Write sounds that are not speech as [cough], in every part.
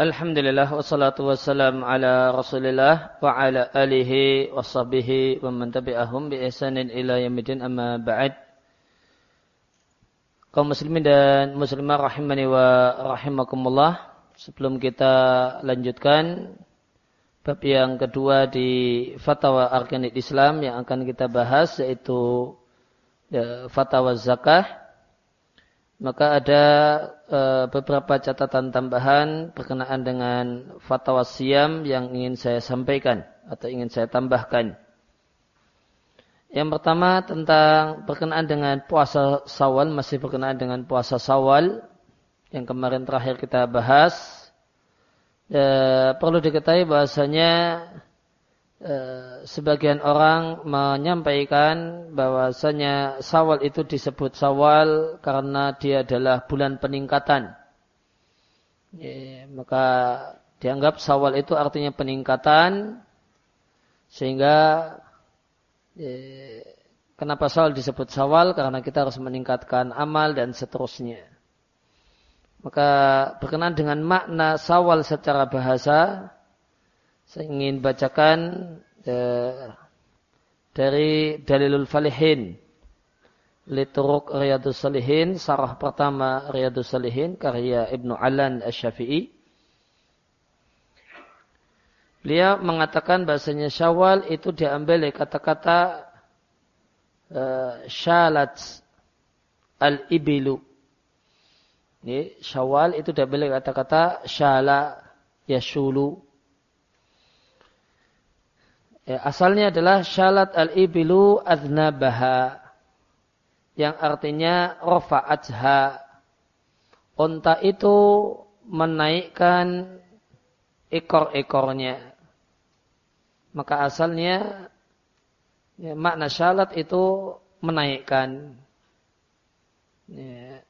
Alhamdulillah wassalatu wassalam ala Rasulillah wa ala alihi wa sahbihi wa man tabi'ahum bi ihsanin ila yaumil amma ba'd. Kaum muslimin dan muslimah rahimani wa rahimakumullah. Sebelum kita lanjutkan bab yang kedua di fatwa arkanit Islam yang akan kita bahas yaitu ya, fatwa zakah maka ada e, beberapa catatan tambahan berkenaan dengan fatwa siam yang ingin saya sampaikan atau ingin saya tambahkan. Yang pertama tentang berkenaan dengan puasa sawal, masih berkenaan dengan puasa sawal yang kemarin terakhir kita bahas. E, perlu diketahui bahasanya sebagian orang menyampaikan bahwasanya Sawal itu disebut Sawal karena dia adalah bulan peningkatan. Ya, maka dianggap Sawal itu artinya peningkatan sehingga ya, kenapa Sawal disebut Sawal karena kita harus meningkatkan amal dan seterusnya. Maka berkenaan dengan makna Sawal secara bahasa saya ingin bacakan eh, dari Dalilul Falihin. Lituruk Riyadus Salihin, sarah pertama Riyadus Salihin, karya Ibnu Alan Asy-Syafi'i. Beliau mengatakan bahasanya Syawal itu diambil dari kata-kata uh, syalat al-ibilu. Ini Syawal itu diambil dari kata-kata syala yashulu Ya, asalnya adalah syalat al-ibilu aznabaha. Yang artinya rofa'atha. Unta itu menaikkan ekor-ekornya. Maka asalnya ya, makna syalat itu menaikkan. Ya.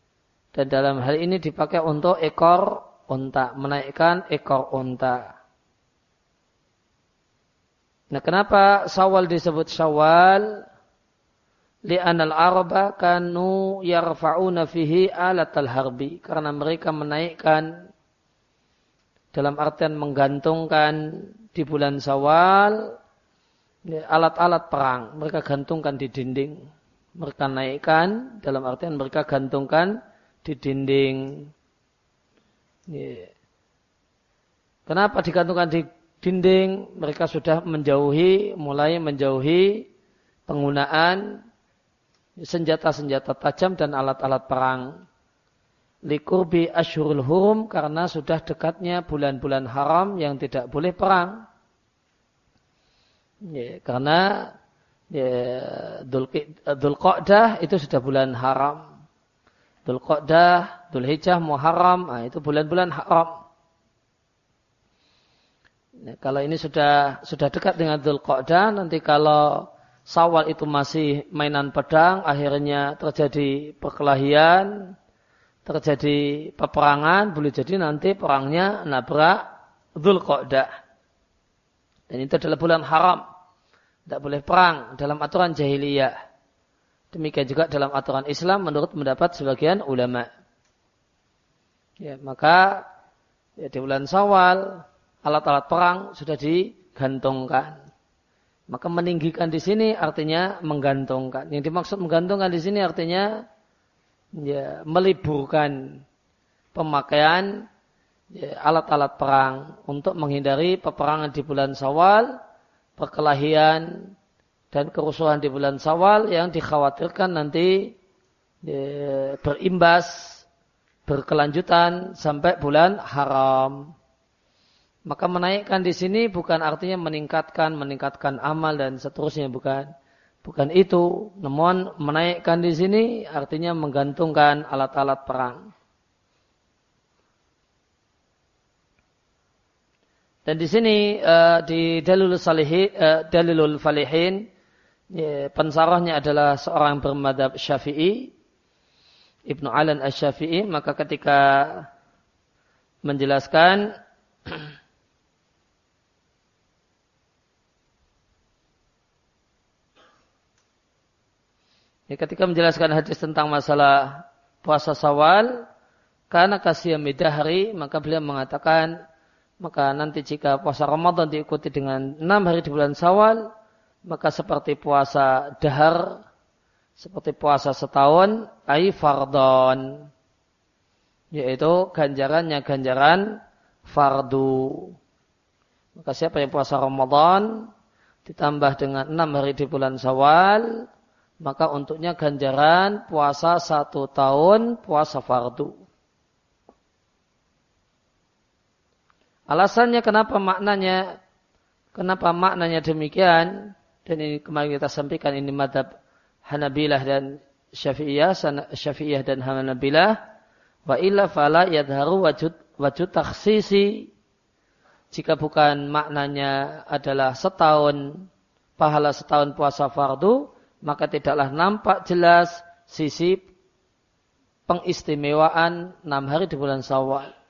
Dan dalam hal ini dipakai untuk ekor unta. Menaikkan ekor unta. Nah, kenapa Syawal disebut Syawal? Li'anal arba kanu yarfa'una fihi alat al-harbi. Karena mereka menaikkan dalam artian menggantungkan di bulan Syawal alat-alat perang. Mereka gantungkan di dinding. Mereka naikkan dalam artian mereka gantungkan di dinding. Kenapa digantungkan di dinding, mereka sudah menjauhi, mulai menjauhi penggunaan senjata-senjata tajam dan alat-alat perang. Likurbi asyurul hurum karena sudah dekatnya bulan-bulan haram yang tidak boleh perang. Ya, karena ya, itu sudah bulan haram. Qa'dah, Hijjah, Muharram, nah, itu bulan-bulan haram. Ya, kalau ini sudah sudah dekat dengan Dhul Qa'dah, nanti kalau Sawal itu masih mainan pedang, akhirnya terjadi perkelahian, terjadi peperangan, boleh jadi nanti perangnya nabrak Dhul Qa'dah. Dan itu adalah bulan haram. Tidak boleh perang dalam aturan jahiliyah. Demikian juga dalam aturan Islam menurut mendapat sebagian ulama. Ya, maka ya, di bulan Sawal alat-alat perang sudah digantungkan. Maka meninggikan di sini artinya menggantungkan. Yang dimaksud menggantungkan di sini artinya ya, meliburkan pemakaian ya, alat-alat perang untuk menghindari peperangan di bulan Sawal, perkelahian dan kerusuhan di bulan Sawal yang dikhawatirkan nanti ya, berimbas berkelanjutan sampai bulan haram. Maka menaikkan di sini bukan artinya meningkatkan, meningkatkan amal dan seterusnya bukan. Bukan itu, namun menaikkan di sini artinya menggantungkan alat-alat perang. Dan di sini uh, di Dalilul Salihin, uh, Dalilul Falihin, ya, pensarahnya adalah seorang bermadhab Syafi'i, Ibnu Alan Asy-Syafi'i, maka ketika menjelaskan [clears throat] Ya, ketika menjelaskan hadis tentang masalah puasa sawal, karena kasih hari, maka beliau mengatakan maka nanti jika puasa Ramadan diikuti dengan enam hari di bulan Sawal, maka seperti puasa dahar, seperti puasa setahun, ai fardon. Yaitu ganjarannya ganjaran fardu. Maka siapa yang puasa Ramadan ditambah dengan enam hari di bulan Sawal, maka untuknya ganjaran puasa satu tahun puasa fardu. Alasannya kenapa maknanya kenapa maknanya demikian? Dan ini kemarin kita sampaikan ini madhab Hanabilah dan Syafi'iyah, Syafi'iyah dan Hanabilah. Wa illa fala yadharu wajud wajud taksisi jika bukan maknanya adalah setahun pahala setahun puasa fardu maka tidaklah nampak jelas sisi pengistimewaan enam hari di bulan Syawal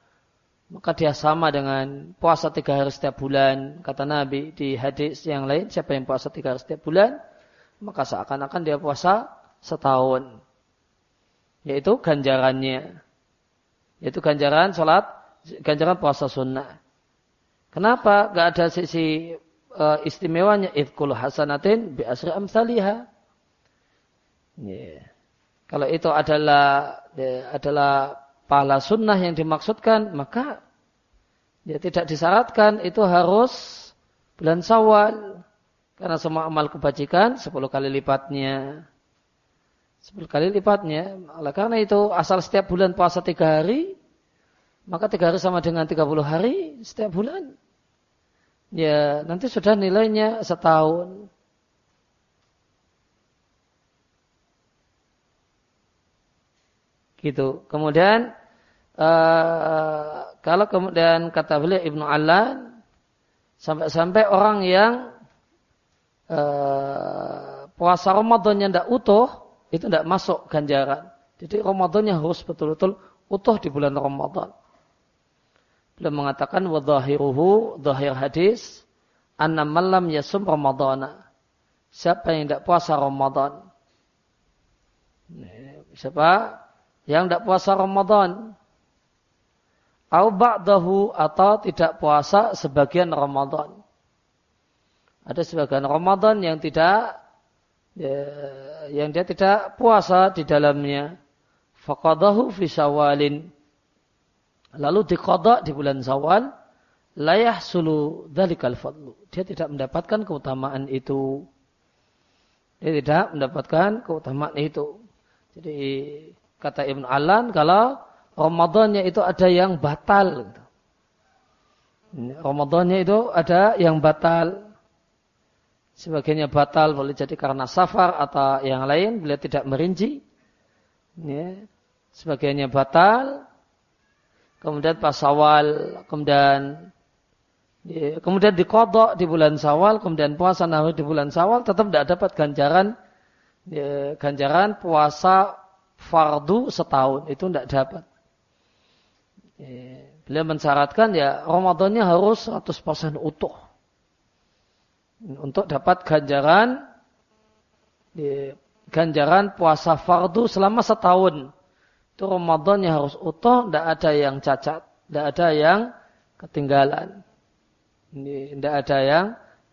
maka dia sama dengan puasa tiga hari setiap bulan. Kata Nabi di hadis yang lain, siapa yang puasa tiga hari setiap bulan, maka seakan-akan dia puasa setahun. Yaitu ganjarannya. Yaitu ganjaran sholat, ganjaran puasa sunnah. Kenapa gak ada sisi uh, istimewanya? Ifkul hasanatin bi asri amsaliha. Yeah. Kalau itu adalah ya, adalah pahala sunnah yang dimaksudkan, maka ya tidak disyaratkan itu harus bulan sawal. Karena semua amal kebajikan 10 kali lipatnya. 10 kali lipatnya. Oleh karena itu asal setiap bulan puasa 3 hari, maka 3 hari sama dengan 30 hari setiap bulan. Ya nanti sudah nilainya setahun. Gitu. Kemudian Uh, kalau kemudian kata beliau Ibnu Alan sampai-sampai orang yang uh, puasa Ramadannya tidak utuh itu tidak masuk ganjaran. Jadi Ramadannya harus betul-betul utuh di bulan Ramadan. Beliau mengatakan wadhahiruhu dhahir hadis anna malam yasum ramadana. Siapa yang tidak puasa Ramadan? Siapa yang tidak puasa Ramadan? Au ba'dahu atau tidak puasa sebagian Ramadan. Ada sebagian Ramadan yang tidak ya, yang dia tidak puasa di dalamnya. Faqadahu fi syawalin. Lalu diqada di bulan Syawal, layah sulu dalikal fadlu. Dia tidak mendapatkan keutamaan itu. Dia tidak mendapatkan keutamaan itu. Jadi kata Ibn Alan kalau Ramadannya itu ada yang batal. Ramadannya itu ada yang batal. Sebagainya batal boleh jadi karena safar atau yang lain. Beliau tidak merinci. Ya. Sebagainya batal. Kemudian pas awal. Kemudian ya, kemudian dikodok di bulan sawal. Kemudian puasa nahu di bulan sawal. Tetap tidak dapat ganjaran. Ya, ganjaran puasa fardu setahun. Itu tidak dapat. Eh, beliau mensyaratkan ya Ramadannya harus 100% utuh. Untuk dapat ganjaran ganjaran puasa fardu selama setahun. Itu Ramadannya harus utuh, tidak ada yang cacat, tidak ada yang ketinggalan. Tidak ada yang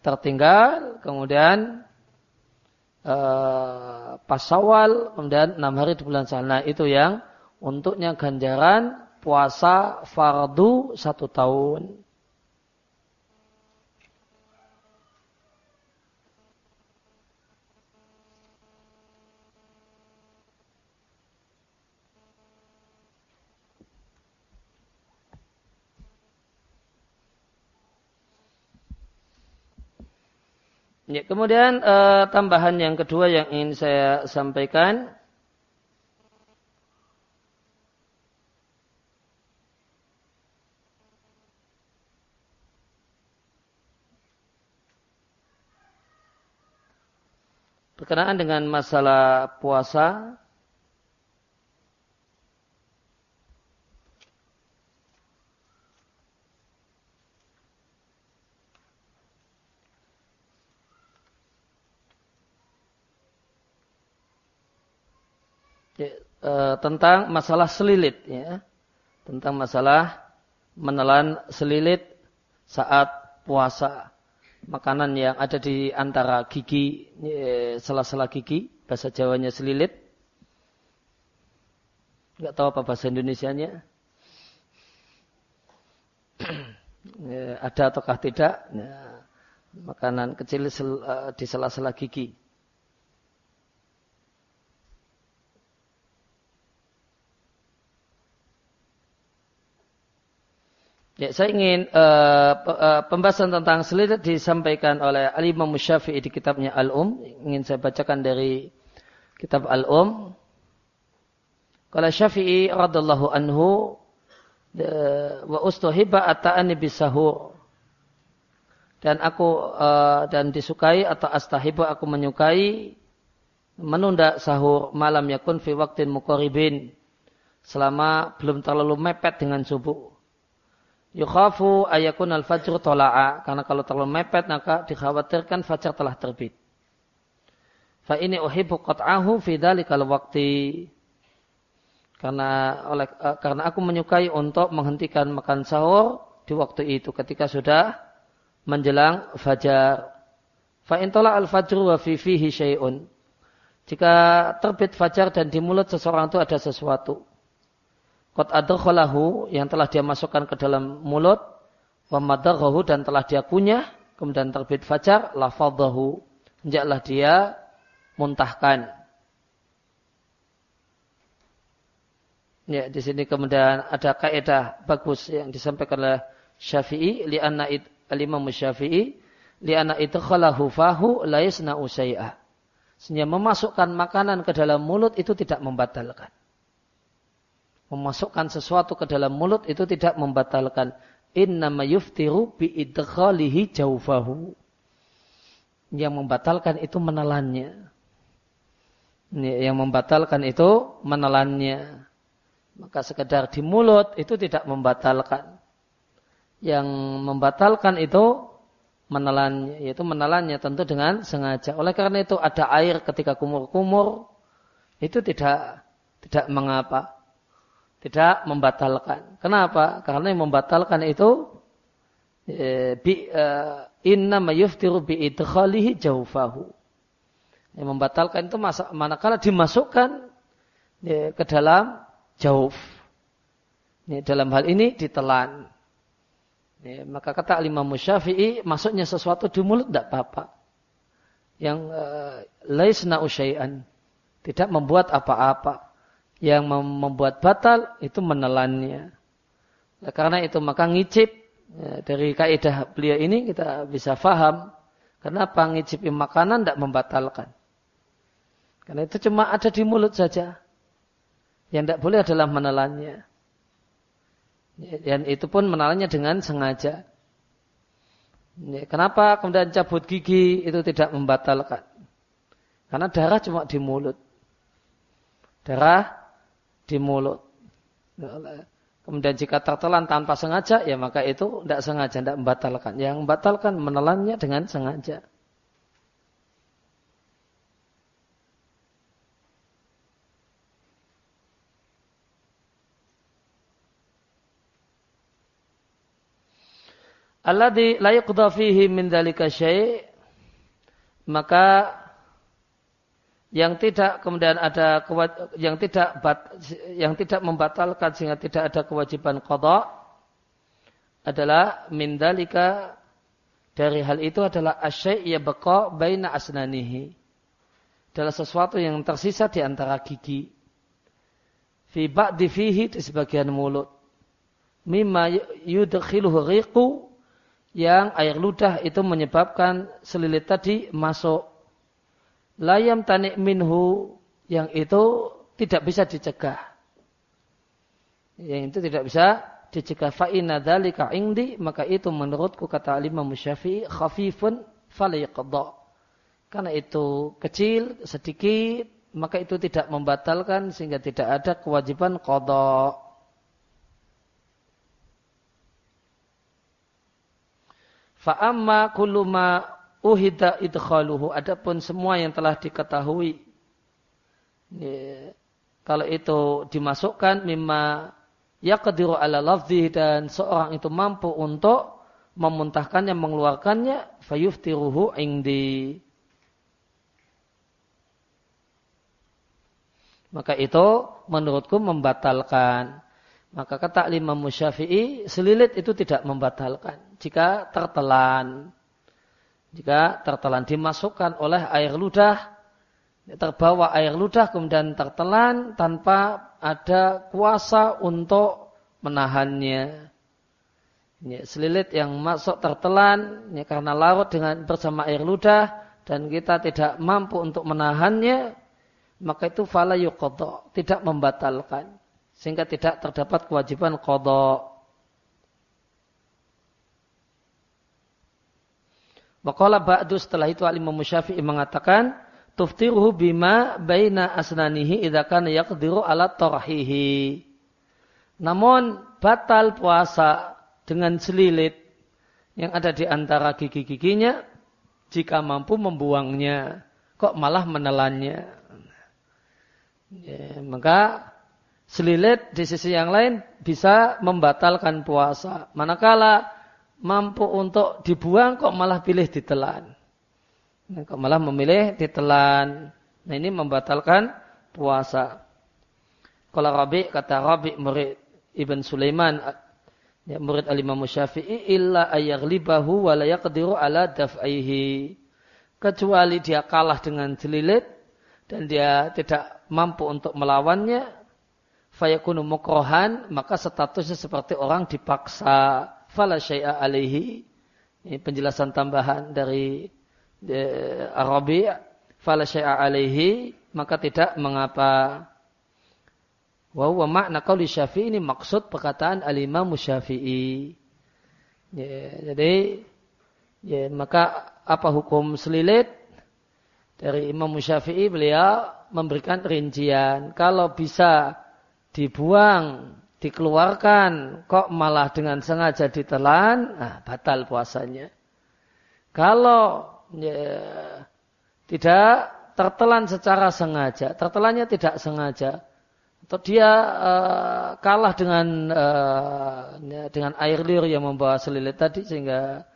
tertinggal, kemudian uh, pas awal, kemudian enam hari di bulan sana. Itu yang untuknya ganjaran puasa fardu satu tahun. Ya, kemudian uh, tambahan yang kedua yang ingin saya sampaikan. Berkenaan dengan masalah puasa ya, e, tentang masalah selilit ya. Tentang masalah menelan selilit saat puasa. Makanan yang ada di antara gigi sela-sela gigi bahasa Jawanya selilit. Nggak tahu apa bahasa Indonesianya. [clears throat] Ada ataukah tidak? Ya, makanan kecil eh, di sela-sela gigi Ya, saya ingin uh, uh, pembahasan tentang selidik disampaikan oleh Al-Imam Syafi'i di kitabnya Al-Um. Ingin saya bacakan dari kitab Al-Um. Kalau Syafi'i radallahu anhu wa ustuhiba ata'ani bisahur. Dan aku uh, dan disukai atau astahibu aku menyukai menunda sahur malam yakun fi waktin mukoribin selama belum terlalu mepet dengan subuh Yukhafu ayakun al-fajr tola'a. Karena kalau terlalu mepet maka dikhawatirkan fajar telah terbit. Fa ini uhibu qat'ahu fi dhalikal waqti. Karena oleh uh, karena aku menyukai untuk menghentikan makan sahur di waktu itu ketika sudah menjelang fajar. Fa in al-fajr wa fi fihi syai'un. Jika terbit fajar dan di mulut seseorang itu ada sesuatu. Qad adkhalahu yang telah dia masukkan ke dalam mulut wa dan telah dia kunyah kemudian terbit fajar lafadhahu hendaklah dia muntahkan. Ya, di sini kemudian ada kaidah bagus yang disampaikan oleh Syafi'i li anna al-Imam Syafi'i anna idkhalahu fahu la yasna'u syai'a. Memasukkan makanan ke dalam mulut itu tidak membatalkan memasukkan sesuatu ke dalam mulut itu tidak membatalkan. Innama yuftiru bi idkhalihi jaufahu. Yang membatalkan itu menelannya. Yang membatalkan itu menelannya. Maka sekedar di mulut itu tidak membatalkan. Yang membatalkan itu menelannya. Yaitu menelannya tentu dengan sengaja. Oleh karena itu ada air ketika kumur-kumur. Itu tidak tidak mengapa tidak membatalkan. Kenapa? Karena yang membatalkan itu e, bi e, inna mayuftiru bi idkhalihi jaufahu. Yang membatalkan itu masa, manakala dimasukkan e, ke dalam jauf. Dalam hal ini ditelan. Maka kata Imam Syafi'i masuknya sesuatu di mulut tidak apa-apa. Yang e, laisna usyai'an. Tidak membuat apa-apa yang membuat batal itu menelannya. Nah, karena itu maka ngicip ya, dari kaidah beliau ini kita bisa faham kenapa ngicipi makanan tidak membatalkan. Karena itu cuma ada di mulut saja. Yang tidak boleh adalah menelannya. Ya, dan itu pun menelannya dengan sengaja. Ya, kenapa kemudian cabut gigi itu tidak membatalkan? Karena darah cuma di mulut. Darah di mulut. Kemudian jika tertelan tanpa sengaja, ya maka itu tidak sengaja, tidak membatalkan. Yang membatalkan menelannya dengan sengaja. Alladhi la yuqda fihi min dhalika maka yang tidak kemudian ada yang tidak yang tidak membatalkan sehingga tidak ada kewajiban qada adalah mindalika dari hal itu adalah asyai' ya baqa baina asnanihi. Adalah sesuatu yang tersisa di antara gigi. Fi ba'di fihi di sebagian mulut. Mimma yudkhiluhu riqu yang air ludah itu menyebabkan selilit tadi masuk layam tanik minhu yang itu tidak bisa dicegah. Yang itu tidak bisa dicegah. Fa'inna dhalika indi, maka itu menurutku kata Imam Syafi'i khafifun faliqadha. Karena itu kecil, sedikit, maka itu tidak membatalkan sehingga tidak ada kewajiban qadha. Fa'amma kullu ma uhida idkhaluhu adapun semua yang telah diketahui ya, kalau itu dimasukkan mimma yaqdiru ala lafzi dan seorang itu mampu untuk memuntahkannya, mengeluarkannya, fayuftiruhu indi. Maka itu menurutku membatalkan. Maka kata Imam Syafi'i, selilit itu tidak membatalkan. Jika tertelan. Jika tertelan dimasukkan oleh air ludah, terbawa air ludah kemudian tertelan tanpa ada kuasa untuk menahannya. Ya, selilit yang masuk tertelan ya, karena larut dengan bersama air ludah dan kita tidak mampu untuk menahannya, maka itu fala yuqadha, tidak membatalkan sehingga tidak terdapat kewajiban qadha. Maqala ba'du setelah itu Al-Imam Syafi'i mengatakan tuftiruhu bima baina asnanihi idza kana yaqdiru ala tarhihi. Namun batal puasa dengan selilit yang ada di antara gigi-giginya jika mampu membuangnya. Kok malah menelannya? Ya, maka selilit di sisi yang lain bisa membatalkan puasa. Manakala mampu untuk dibuang kok malah pilih ditelan. Nah, kok malah memilih ditelan. Nah ini membatalkan puasa. Kalau Rabi kata Rabi murid Ibn Sulaiman ya, murid al-Imam Syafi'i illa ayaghlibahu wa la yaqdiru ala daf'aihi. Kecuali dia kalah dengan jelilit dan dia tidak mampu untuk melawannya, fayakunu mukrohan, maka statusnya seperti orang dipaksa. Fala syai'a alaihi. Ini penjelasan tambahan dari eh, Arabi. Fala syai'a alaihi, maka tidak mengapa. Wa huwa makna qauli Syafi'i ini maksud perkataan al-Imam Syafi'i. Ya, jadi ya, maka apa hukum selilit? Dari Imam Syafi'i beliau memberikan rincian. Kalau bisa dibuang, dikeluarkan, kok malah dengan sengaja ditelan, nah, batal puasanya. Kalau ya, tidak tertelan secara sengaja, tertelannya tidak sengaja, atau dia uh, kalah dengan uh, dengan air liur yang membawa selilit tadi sehingga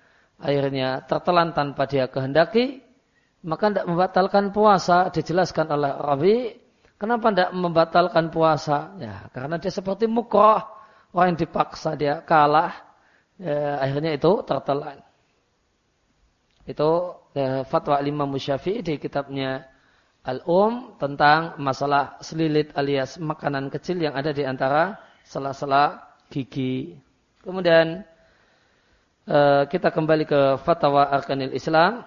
airnya tertelan tanpa dia kehendaki, maka tidak membatalkan puasa dijelaskan oleh Rabi kenapa tidak membatalkan puasa ya karena dia seperti mukroh orang yang dipaksa dia kalah ya, akhirnya itu tertelan itu ya, fatwa lima musyafi di kitabnya Al-Um tentang masalah selilit alias makanan kecil yang ada di antara sela-sela gigi. Kemudian eh, kita kembali ke fatwa Arkanil Islam.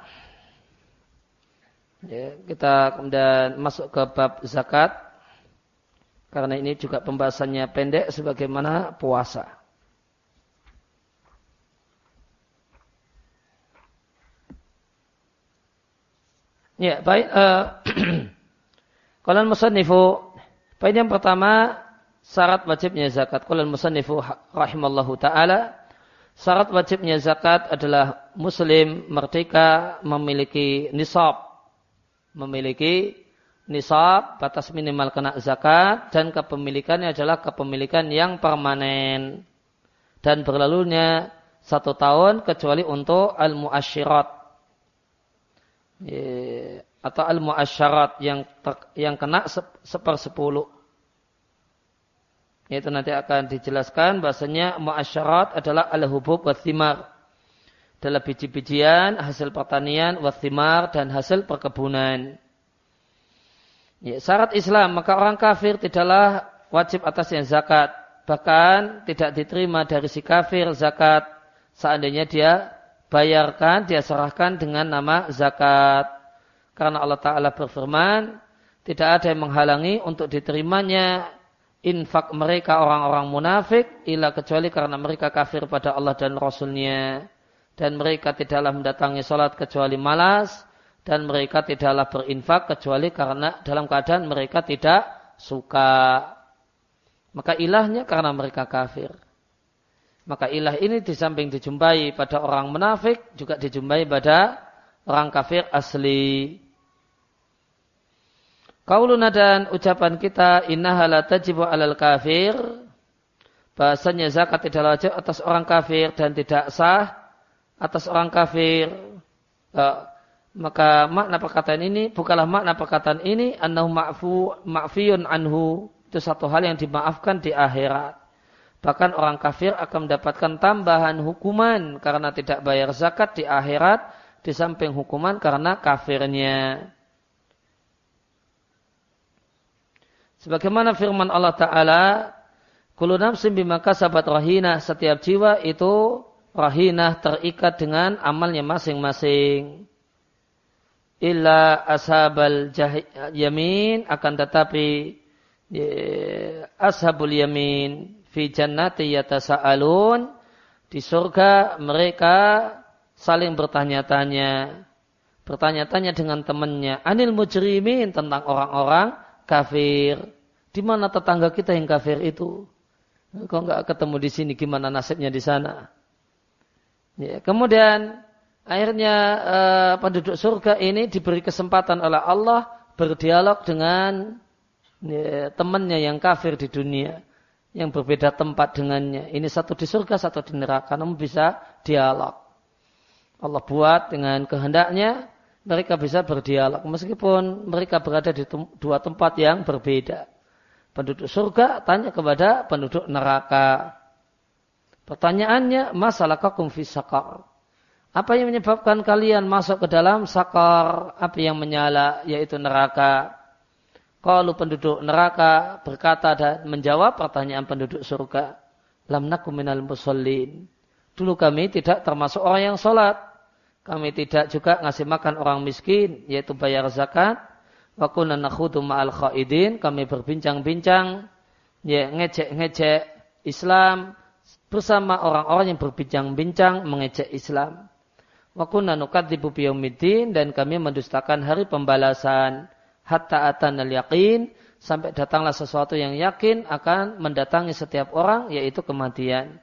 Ya, kita kemudian masuk ke bab zakat. Karena ini juga pembahasannya pendek sebagaimana puasa. Ya, baik. [clears throat] Uh, Kalau musannifu, poin yang pertama syarat wajibnya zakat. Kalau musannifu rahimallahu taala, syarat wajibnya zakat adalah muslim merdeka memiliki nisab memiliki nisab, batas minimal kena zakat, dan kepemilikannya adalah kepemilikan yang permanen. Dan berlalunya satu tahun kecuali untuk al-mu'asyirat. Atau al-mu'asyarat yang, yang kena sepersepuluh. Itu nanti akan dijelaskan bahasanya mu'asyarat adalah al-hubub wa thimar adalah biji-bijian, hasil pertanian, wathimar, dan hasil perkebunan. Ya, syarat Islam, maka orang kafir tidaklah wajib atasnya zakat. Bahkan tidak diterima dari si kafir zakat seandainya dia bayarkan, dia serahkan dengan nama zakat. Karena Allah Ta'ala berfirman, tidak ada yang menghalangi untuk diterimanya infak mereka orang-orang munafik, ila kecuali karena mereka kafir pada Allah dan Rasulnya dan mereka tidaklah mendatangi sholat kecuali malas dan mereka tidaklah berinfak kecuali karena dalam keadaan mereka tidak suka. Maka ilahnya karena mereka kafir. Maka ilah ini di samping dijumpai pada orang munafik juga dijumpai pada orang kafir asli. Kauluna dan ucapan kita innaha la tajibu alal kafir bahasanya zakat tidak wajib atas orang kafir dan tidak sah atas orang kafir. Uh, maka makna perkataan ini bukanlah makna perkataan ini annahu ma'fu ma'fiyun anhu itu satu hal yang dimaafkan di akhirat. Bahkan orang kafir akan mendapatkan tambahan hukuman karena tidak bayar zakat di akhirat di samping hukuman karena kafirnya. Sebagaimana firman Allah Ta'ala, Kulu nafsin bimaka sahabat rahina setiap jiwa itu rahinah terikat dengan amalnya masing-masing. Illa ashabal yamin akan tetapi ashabul yamin fi jannati yatasa'alun di surga mereka saling bertanya-tanya. Bertanya-tanya dengan temannya. Anil mujrimin tentang orang-orang kafir. Di mana tetangga kita yang kafir itu? Kok nggak ketemu di sini? Gimana nasibnya di sana ya, kemudian akhirnya uh, penduduk surga ini diberi kesempatan oleh Allah berdialog dengan ya, temannya yang kafir di dunia yang berbeda tempat dengannya. Ini satu di surga, satu di neraka. Namun bisa dialog. Allah buat dengan kehendaknya mereka bisa berdialog meskipun mereka berada di dua tempat yang berbeda. Penduduk surga tanya kepada penduduk neraka. Pertanyaannya, masalah kakum fi sakar. Apa yang menyebabkan kalian masuk ke dalam sakar, api yang menyala, yaitu neraka? Kalau penduduk neraka berkata dan menjawab pertanyaan penduduk surga. Lam nakum minal musallin. Dulu kami tidak termasuk orang yang sholat. Kami tidak juga ngasih makan orang miskin, yaitu bayar zakat. Wa kunna nakhudu ma'al khaidin. Kami berbincang-bincang, ya, ngecek-ngecek Islam bersama orang-orang yang berbincang-bincang mengecek Islam. Wa kunna nukadzibu biyaumiddin dan kami mendustakan hari pembalasan hatta atan al yakin sampai datanglah sesuatu yang yakin akan mendatangi setiap orang yaitu kematian.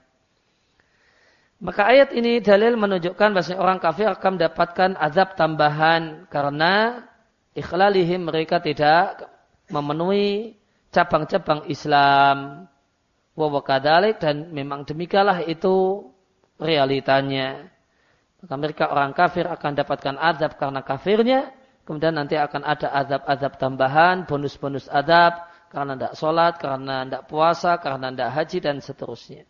Maka ayat ini dalil menunjukkan bahwa orang kafir akan mendapatkan azab tambahan karena ikhlalihim mereka tidak memenuhi cabang-cabang Islam. Wawakadalik dan memang demikianlah itu realitanya. Maka mereka orang kafir akan dapatkan azab karena kafirnya Kemudian nanti akan ada azab-azab tambahan, bonus-bonus azab karena tidak sholat, karena tidak puasa, karena tidak haji dan seterusnya.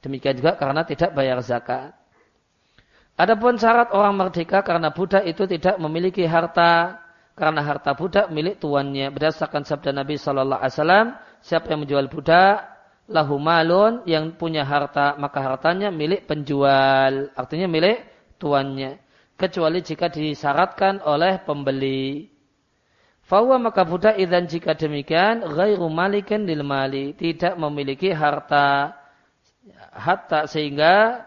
Demikian juga karena tidak bayar zakat. Adapun syarat orang merdeka karena budak itu tidak memiliki harta karena harta budak milik tuannya berdasarkan sabda Nabi Wasallam siapa yang menjual budak lahu malun yang punya harta maka hartanya milik penjual artinya milik tuannya kecuali jika disyaratkan oleh pembeli. Fawa maka budak idan jika demikian ghairu malikin lil mali tidak memiliki harta hatta sehingga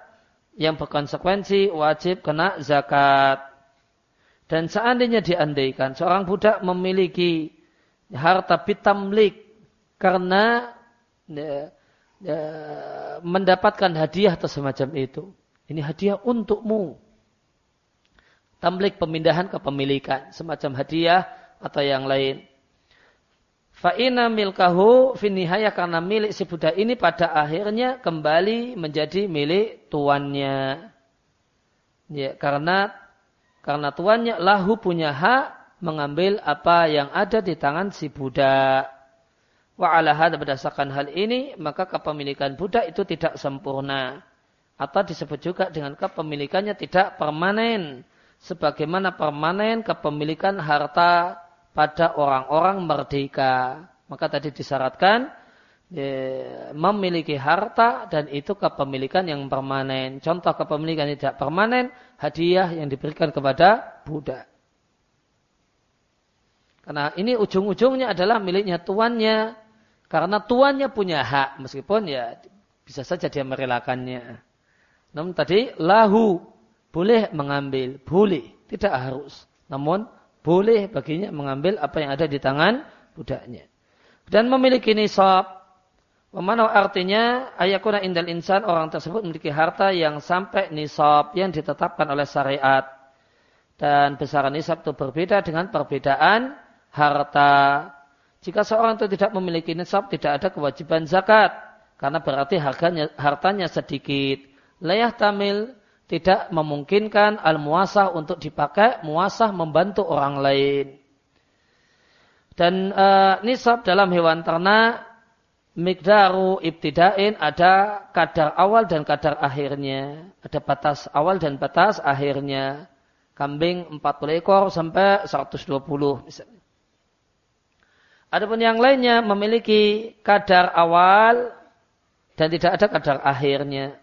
yang berkonsekuensi wajib kena zakat. Dan seandainya diandaikan seorang budak memiliki harta pitamlik karena mendapatkan hadiah atau semacam itu. Ini hadiah untukmu tamlik pemindahan kepemilikan, semacam hadiah atau yang lain. Fa'ina milkahu finihaya karena milik si budak ini pada akhirnya kembali menjadi milik tuannya. Ya, karena karena tuannya lahu punya hak mengambil apa yang ada di tangan si budak. Wa ala berdasarkan hal ini maka kepemilikan budak itu tidak sempurna atau disebut juga dengan kepemilikannya tidak permanen sebagaimana permanen kepemilikan harta pada orang-orang merdeka. Maka tadi disyaratkan ya, memiliki harta dan itu kepemilikan yang permanen. Contoh kepemilikan yang tidak permanen, hadiah yang diberikan kepada budak. Karena ini ujung-ujungnya adalah miliknya tuannya. Karena tuannya punya hak, meskipun ya bisa saja dia merelakannya. Namun tadi lahu boleh mengambil, boleh, tidak harus. Namun boleh baginya mengambil apa yang ada di tangan budaknya. Dan memiliki nisab. Memana artinya ayakuna indal insan orang tersebut memiliki harta yang sampai nisab yang ditetapkan oleh syariat. Dan besaran nisab itu berbeda dengan perbedaan harta. Jika seorang itu tidak memiliki nisab, tidak ada kewajiban zakat. Karena berarti harganya, hartanya sedikit. Layah tamil tidak memungkinkan al-muasah untuk dipakai muasah membantu orang lain. Dan e, nisab dalam hewan ternak migdaru ibtidain ada kadar awal dan kadar akhirnya. Ada batas awal dan batas akhirnya. Kambing 40 ekor sampai 120 misalnya. Adapun yang lainnya memiliki kadar awal dan tidak ada kadar akhirnya.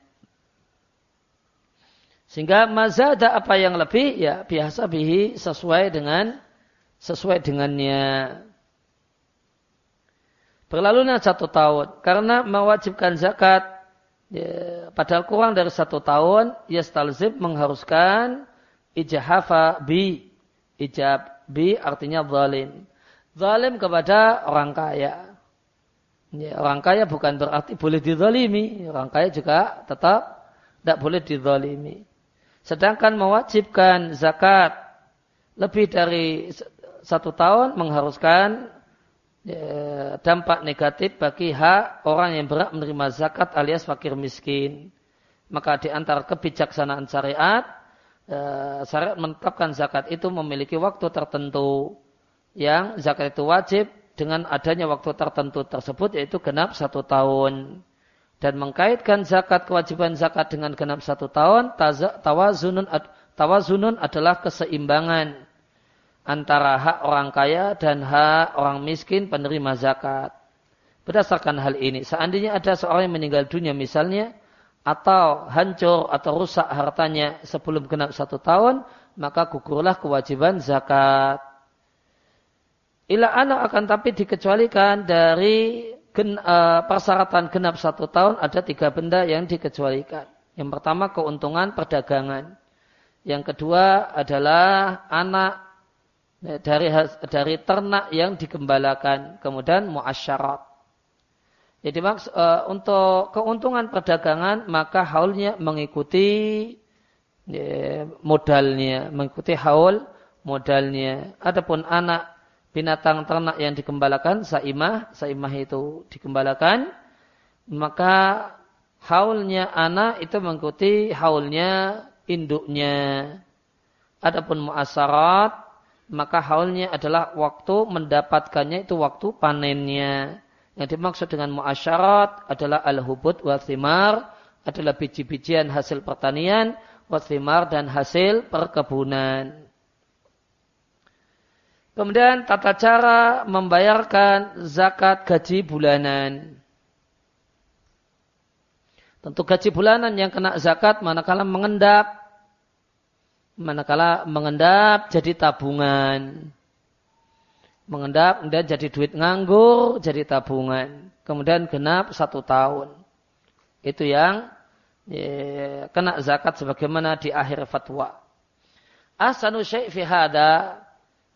Sehingga mazada apa yang lebih ya biasa bihi sesuai dengan sesuai dengannya. Berlalunya satu tahun karena mewajibkan zakat ya, padahal kurang dari satu tahun ya stalzib mengharuskan ijahafa bi ijab bi artinya zalim zalim kepada orang kaya. Ya, orang kaya bukan berarti boleh dizalimi. Orang kaya juga tetap tidak boleh dizalimi. Sedangkan mewajibkan zakat lebih dari satu tahun mengharuskan ya, dampak negatif bagi hak orang yang berat menerima zakat alias fakir miskin. Maka di antara kebijaksanaan syariat, ya, syariat menetapkan zakat itu memiliki waktu tertentu yang zakat itu wajib dengan adanya waktu tertentu tersebut yaitu genap satu tahun dan mengkaitkan zakat kewajiban zakat dengan genap satu tahun tawazunun tawazunun adalah keseimbangan antara hak orang kaya dan hak orang miskin penerima zakat. Berdasarkan hal ini, seandainya ada seorang yang meninggal dunia misalnya, atau hancur atau rusak hartanya sebelum genap satu tahun, maka gugurlah kewajiban zakat. Ila anak akan tapi dikecualikan dari gen, uh, persyaratan genap satu tahun ada tiga benda yang dikecualikan. Yang pertama keuntungan perdagangan. Yang kedua adalah anak eh, dari dari ternak yang digembalakan. Kemudian muasyarat. Jadi maks, uh, untuk keuntungan perdagangan maka haulnya mengikuti ya, modalnya, mengikuti haul modalnya. Adapun anak binatang ternak yang dikembalakan, saimah, saimah itu dikembalakan, maka haulnya anak itu mengikuti haulnya induknya. Adapun muasarat, maka haulnya adalah waktu mendapatkannya itu waktu panennya. Yang dimaksud dengan muasyarat adalah al-hubud wa thimar, adalah biji-bijian hasil pertanian, wa thimar dan hasil perkebunan. Kemudian tata cara membayarkan zakat gaji bulanan. Tentu gaji bulanan yang kena zakat manakala mengendap. Manakala mengendap jadi tabungan. Mengendap kemudian jadi duit nganggur jadi tabungan. Kemudian genap satu tahun. Itu yang ya, kena zakat sebagaimana di akhir fatwa. Asanu syai' fi hada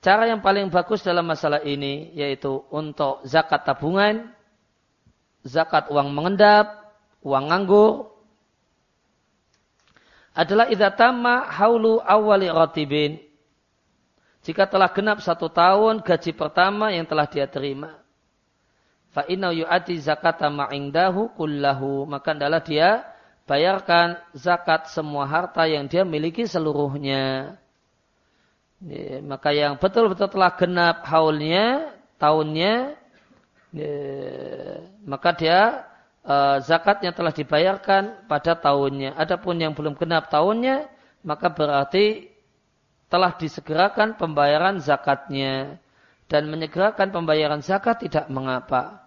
Cara yang paling bagus dalam masalah ini yaitu untuk zakat tabungan, zakat uang mengendap, uang nganggur, adalah idza haulu awali ratibin. Jika telah genap satu tahun gaji pertama yang telah dia terima. Fa inna yu'ati zakata ma'indahu kullahu. Maka adalah dia bayarkan zakat semua harta yang dia miliki seluruhnya. Ya, maka yang betul-betul telah genap haulnya, tahunnya, ya, maka dia uh, zakatnya telah dibayarkan pada tahunnya. Adapun yang belum genap tahunnya, maka berarti telah disegerakan pembayaran zakatnya. Dan menyegerakan pembayaran zakat tidak mengapa.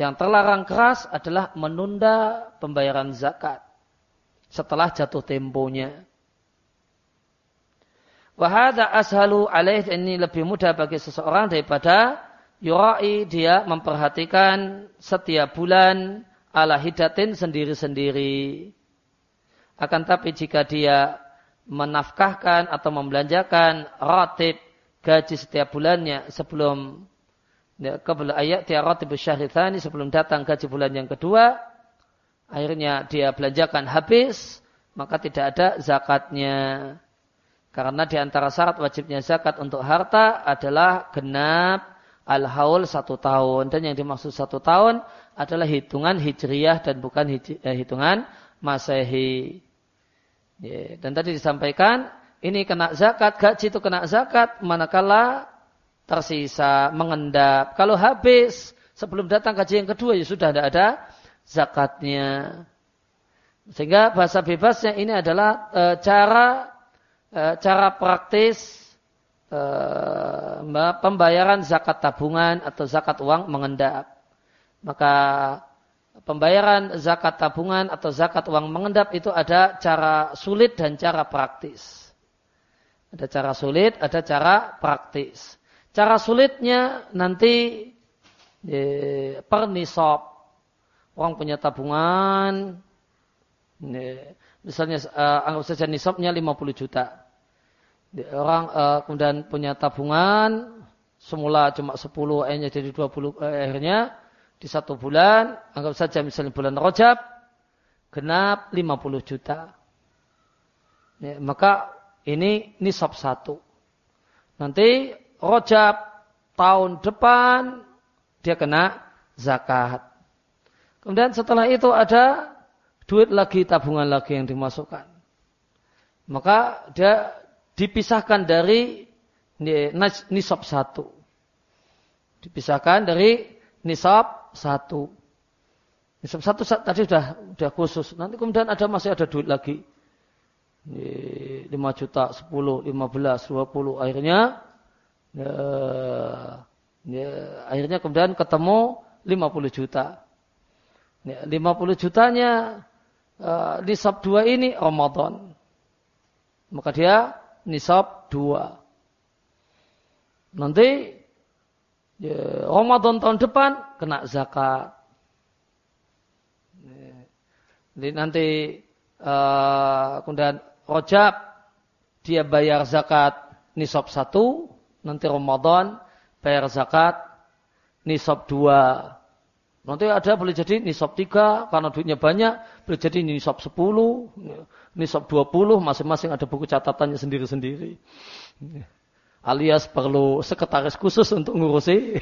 Yang terlarang keras adalah menunda pembayaran zakat setelah jatuh temponya. Wahada ashalu alaih ini lebih mudah bagi seseorang daripada yurai dia memperhatikan setiap bulan ala hidatin sendiri-sendiri. Akan tapi jika dia menafkahkan atau membelanjakan ratib gaji setiap bulannya sebelum ya, kebel ayat dia ratib syahrithani sebelum datang gaji bulan yang kedua, akhirnya dia belanjakan habis, maka tidak ada zakatnya. Karena di antara syarat wajibnya zakat untuk harta adalah genap al-haul satu tahun. Dan yang dimaksud satu tahun adalah hitungan hijriyah dan bukan eh, hitungan masehi. Dan tadi disampaikan ini kena zakat, gaji itu kena zakat manakala tersisa mengendap. Kalau habis sebelum datang gaji yang kedua ya sudah tidak ada zakatnya. Sehingga bahasa bebasnya ini adalah e, cara cara praktis e, pembayaran zakat tabungan atau zakat uang mengendap. Maka pembayaran zakat tabungan atau zakat uang mengendap itu ada cara sulit dan cara praktis. Ada cara sulit, ada cara praktis. Cara sulitnya nanti eh, per nisab. Orang punya tabungan, misalnya uh, anggap saja nisabnya 50 juta. Orang uh, kemudian punya tabungan semula cuma 10 akhirnya jadi 20 eh, akhirnya di satu bulan anggap saja misalnya bulan Rajab genap 50 juta. Ya, maka ini nisab satu. Nanti Rajab tahun depan dia kena zakat. Kemudian setelah itu ada duit lagi, tabungan lagi yang dimasukkan. Maka dia dipisahkan dari nisab satu. Dipisahkan dari nisab satu. Nisab satu tadi sudah sudah khusus. Nanti kemudian ada masih ada duit lagi. 5 juta, 10, 15, 20. Akhirnya ya, ya, akhirnya kemudian ketemu 50 juta. Ya, 50 jutanya uh, nisab dua ini Ramadan. Maka dia nisab dua. Nanti ya, Ramadan tahun depan kena zakat. Ya. Jadi nanti uh, kemudian Rojab dia bayar zakat nisab satu, nanti Ramadan bayar zakat nisab dua. Nanti ada boleh jadi nisab tiga, karena duitnya banyak, boleh jadi nisab sepuluh, nisab dua puluh, masing-masing ada buku catatannya sendiri-sendiri. Alias perlu sekretaris khusus untuk ngurusi.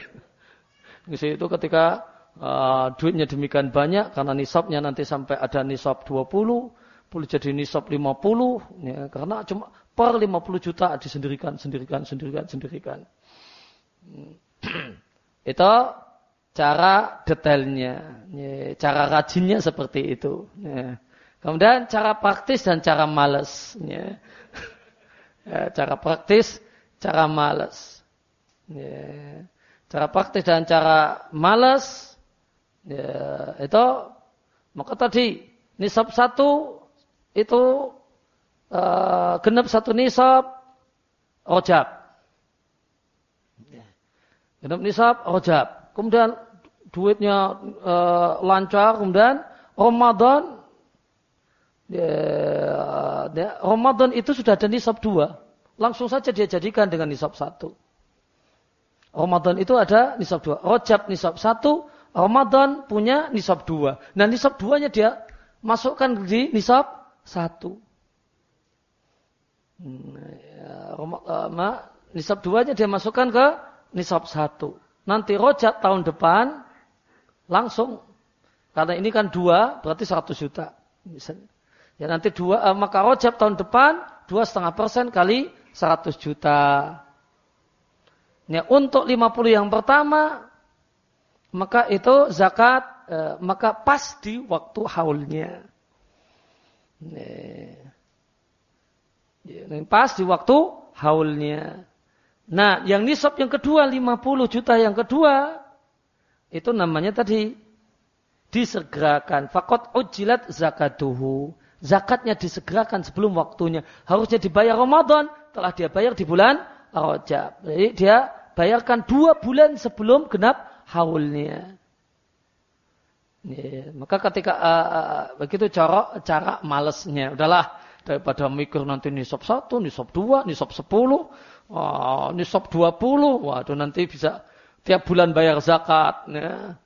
Ngurusi itu ketika uh, duitnya demikian banyak, karena nisabnya nanti sampai ada nisab dua puluh, boleh jadi nisab lima puluh, ya, karena cuma per lima puluh juta disendirikan, sendirikan, sendirikan, sendirikan. [clears throat] itu cara detailnya, ya, cara rajinnya seperti itu. Ya. Kemudian cara praktis dan cara males. Ya. [laughs] Cara praktis, cara males. Cara praktis dan cara males, itu maka tadi nisab satu itu uh, genap satu nisab rojab. Genap nisab rojab. Kemudian duitnya e, lancar, kemudian Ramadan ya, ya, Ramadan itu sudah ada nisab dua. Langsung saja dia jadikan dengan nisab satu. Ramadan itu ada nisab dua. Rojab nisab satu, Ramadan punya nisab dua. Nah nisab duanya dia masukkan di nisab satu. Nah, ya, uh, nisab duanya dia masukkan ke nisab satu. Nanti rojab tahun depan Langsung. Karena ini kan dua, berarti 100 juta. Ya nanti dua, eh, maka rojab tahun depan, dua setengah persen kali 100 juta. Ya, untuk 50 yang pertama, maka itu zakat, eh, maka pas di waktu haulnya. Ya, pas di waktu haulnya. Nah, yang nisab yang kedua, 50 juta yang kedua, itu namanya tadi disegerakan. Fakot ujilat zakatuhu. Zakatnya disegerakan sebelum waktunya. Harusnya dibayar Ramadan. Telah dia bayar di bulan Rajab. Jadi dia bayarkan dua bulan sebelum genap haulnya. Ya, maka ketika uh, uh, begitu cara cara malesnya, udahlah daripada mikir nanti nisab satu, nisab dua, nisab sepuluh, uh, nisab dua puluh, waduh nanti bisa tiap bulan bayar zakat. Ya.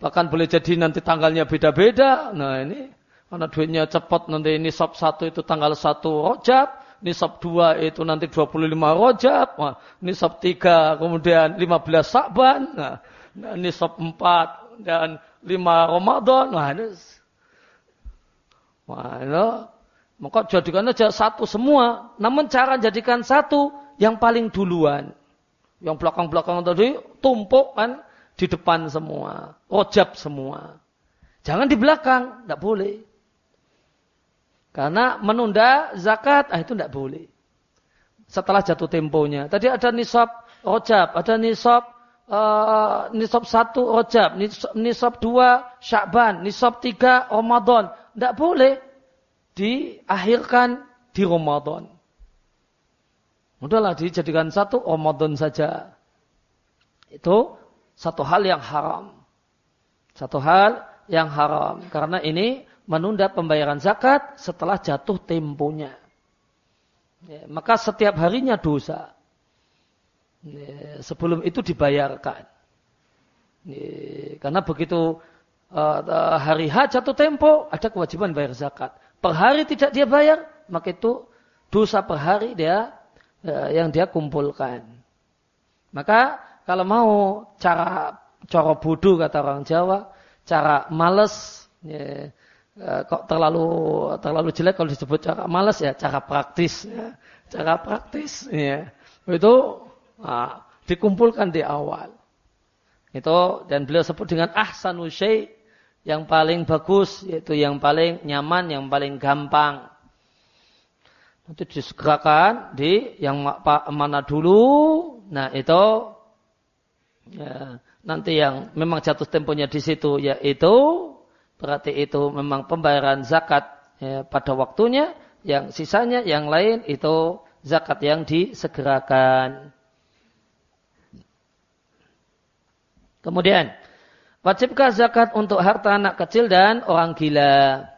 Bahkan boleh jadi nanti tanggalnya beda-beda. Nah ini karena duitnya cepat nanti ini nisab satu itu tanggal satu rojab. Nisab dua itu nanti 25 rojab. Nah, nisab tiga kemudian 15 sakban. Nah, nisab empat dan lima Ramadan. Nah, ini, nah, ini Maka jadikan aja satu semua. Namun cara jadikan satu yang paling duluan. Yang belakang-belakang tadi tumpuk kan di depan semua. Rojab semua. Jangan di belakang. Tidak boleh. Karena menunda zakat, ah itu tidak boleh. Setelah jatuh temponya. Tadi ada nisab rojab, ada nisab uh, nisab satu rojab, nisab, nisab dua syakban, nisab tiga Ramadan. Tidak boleh diakhirkan di Ramadan. Udahlah dijadikan satu Ramadan saja. Itu satu hal yang haram. Satu hal yang haram. Karena ini menunda pembayaran zakat setelah jatuh temponya. Ya, maka setiap harinya dosa. Ya, sebelum itu dibayarkan. Ya, karena begitu uh, hari H jatuh tempo, ada kewajiban bayar zakat per hari tidak dia bayar, maka itu dosa per hari dia yang dia kumpulkan. Maka kalau mau cara cara bodoh kata orang Jawa, cara males, ya, eh, kok terlalu terlalu jelek kalau disebut cara males ya, cara praktis, ya, cara praktis, ya. itu nah, dikumpulkan di awal. Itu dan beliau sebut dengan ahsanu syai' yang paling bagus yaitu yang paling nyaman, yang paling gampang. Nanti disegerakan di yang mana dulu. Nah itu ya, nanti yang memang jatuh temponya di situ yaitu berarti itu memang pembayaran zakat ya, pada waktunya. Yang sisanya yang lain itu zakat yang disegerakan. Kemudian Wajibkah zakat untuk harta anak kecil dan orang gila?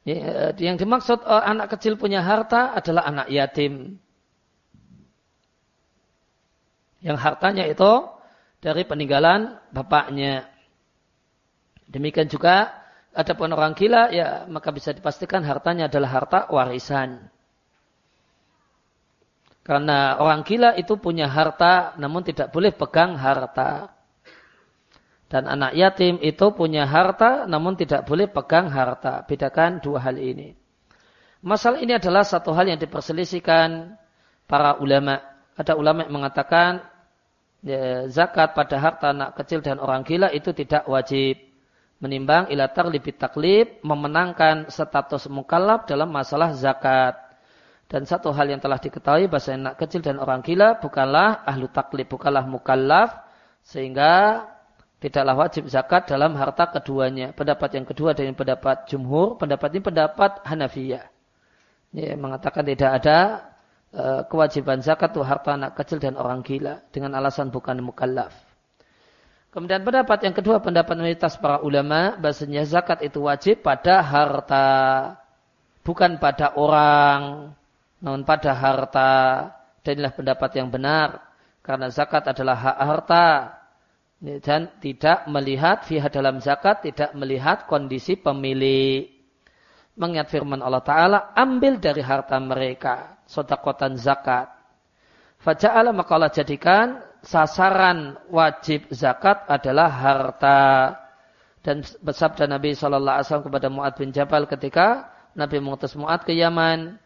Ya, yang dimaksud oh, anak kecil punya harta adalah anak yatim. Yang hartanya itu dari peninggalan bapaknya. Demikian juga ada pun orang gila, ya maka bisa dipastikan hartanya adalah harta warisan. Karena orang gila itu punya harta, namun tidak boleh pegang harta. Dan anak yatim itu punya harta namun tidak boleh pegang harta. Bedakan dua hal ini. Masalah ini adalah satu hal yang diperselisihkan para ulama. Ada ulama yang mengatakan ya, zakat pada harta anak kecil dan orang gila itu tidak wajib. Menimbang ilatar libit taklib memenangkan status mukallaf dalam masalah zakat. Dan satu hal yang telah diketahui bahasa anak kecil dan orang gila bukanlah ahlu taklib, bukanlah mukallaf. Sehingga tidaklah wajib zakat dalam harta keduanya. Pendapat yang kedua dari pendapat jumhur, pendapat ini pendapat Hanafiyah. Ya, mengatakan tidak ada uh, kewajiban zakat untuk harta anak kecil dan orang gila dengan alasan bukan mukallaf. Kemudian pendapat yang kedua pendapat mayoritas para ulama bahasanya zakat itu wajib pada harta bukan pada orang namun pada harta dan inilah pendapat yang benar karena zakat adalah hak harta dan tidak melihat fiha dalam zakat tidak melihat kondisi pemilik. Mengingat firman Allah Ta'ala ambil dari harta mereka sodakotan zakat. Faja'ala maka Allah jadikan sasaran wajib zakat adalah harta. Dan bersabda Nabi SAW kepada Mu'ad bin Jabal ketika Nabi mengutus Mu'ad ke Yaman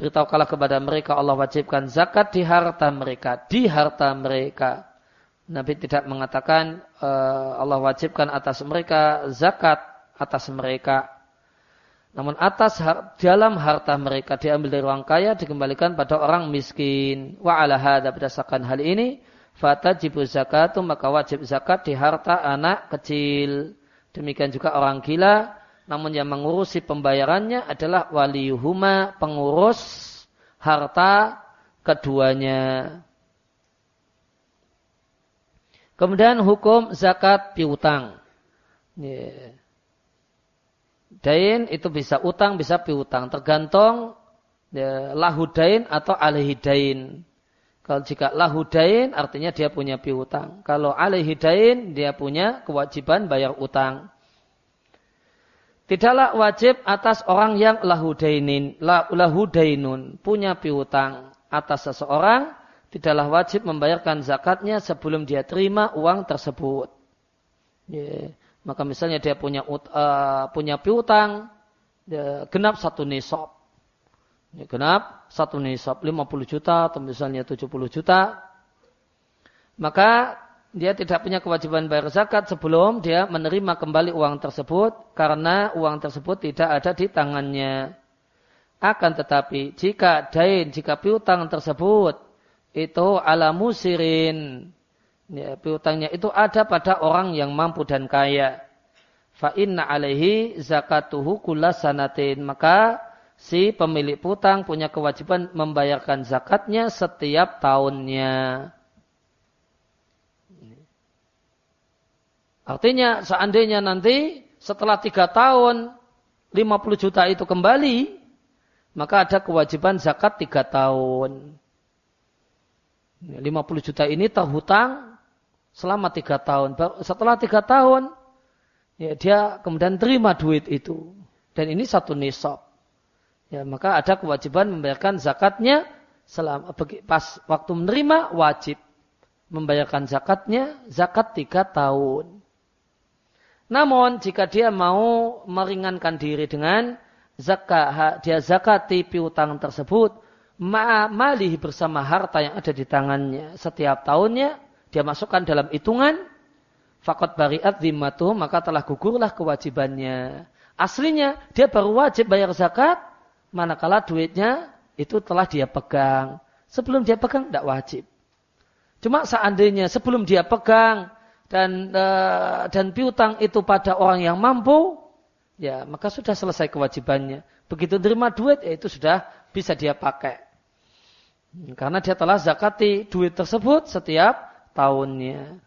beritahukanlah kepada mereka Allah wajibkan zakat di harta mereka di harta mereka Nabi tidak mengatakan uh, Allah wajibkan atas mereka zakat atas mereka. Namun atas har dalam harta mereka diambil dari orang kaya dikembalikan pada orang miskin. Wa ala hadha berdasarkan hal ini fatajibu zakatu maka wajib zakat di harta anak kecil. Demikian juga orang gila namun yang mengurusi pembayarannya adalah waliyuhuma pengurus harta keduanya. Kemudian hukum zakat piutang. Dain itu bisa utang, bisa piutang. Tergantung ya, lahudain atau alihidain. Kalau jika lahudain artinya dia punya piutang. Kalau alihidain dia punya kewajiban bayar utang. Tidaklah wajib atas orang yang lahudainin, lahudainun, punya piutang atas seseorang tidaklah wajib membayarkan zakatnya sebelum dia terima uang tersebut. Yeah. Maka misalnya dia punya uh, punya piutang, ya, genap satu nisab. Ya, genap satu nisab 50 juta atau misalnya 70 juta. Maka dia tidak punya kewajiban bayar zakat sebelum dia menerima kembali uang tersebut karena uang tersebut tidak ada di tangannya. Akan tetapi jika dain, jika piutang tersebut itu ala musirin, ya, piutangnya itu ada pada orang yang mampu dan kaya. Fa inna alaihi zakatuhu kula sanatin. Maka si pemilik piutang punya kewajiban membayarkan zakatnya setiap tahunnya. Artinya seandainya nanti setelah tiga tahun 50 juta itu kembali, maka ada kewajiban zakat tiga tahun. 50 juta ini terhutang selama tiga tahun. Setelah tiga tahun, ya dia kemudian terima duit itu. Dan ini satu nisab. Ya, maka ada kewajiban membayarkan zakatnya selama pas waktu menerima wajib membayarkan zakatnya zakat tiga tahun. Namun jika dia mau meringankan diri dengan zakat dia zakati piutang tersebut malih bersama harta yang ada di tangannya. Setiap tahunnya dia masukkan dalam hitungan. Fakot bariat zimmatuh maka telah gugurlah kewajibannya. Aslinya dia baru wajib bayar zakat manakala duitnya itu telah dia pegang. Sebelum dia pegang tidak wajib. Cuma seandainya sebelum dia pegang dan uh, dan piutang itu pada orang yang mampu ya maka sudah selesai kewajibannya. Begitu terima duit, ya itu sudah bisa dia pakai. Karena dia telah zakati duit tersebut setiap tahunnya.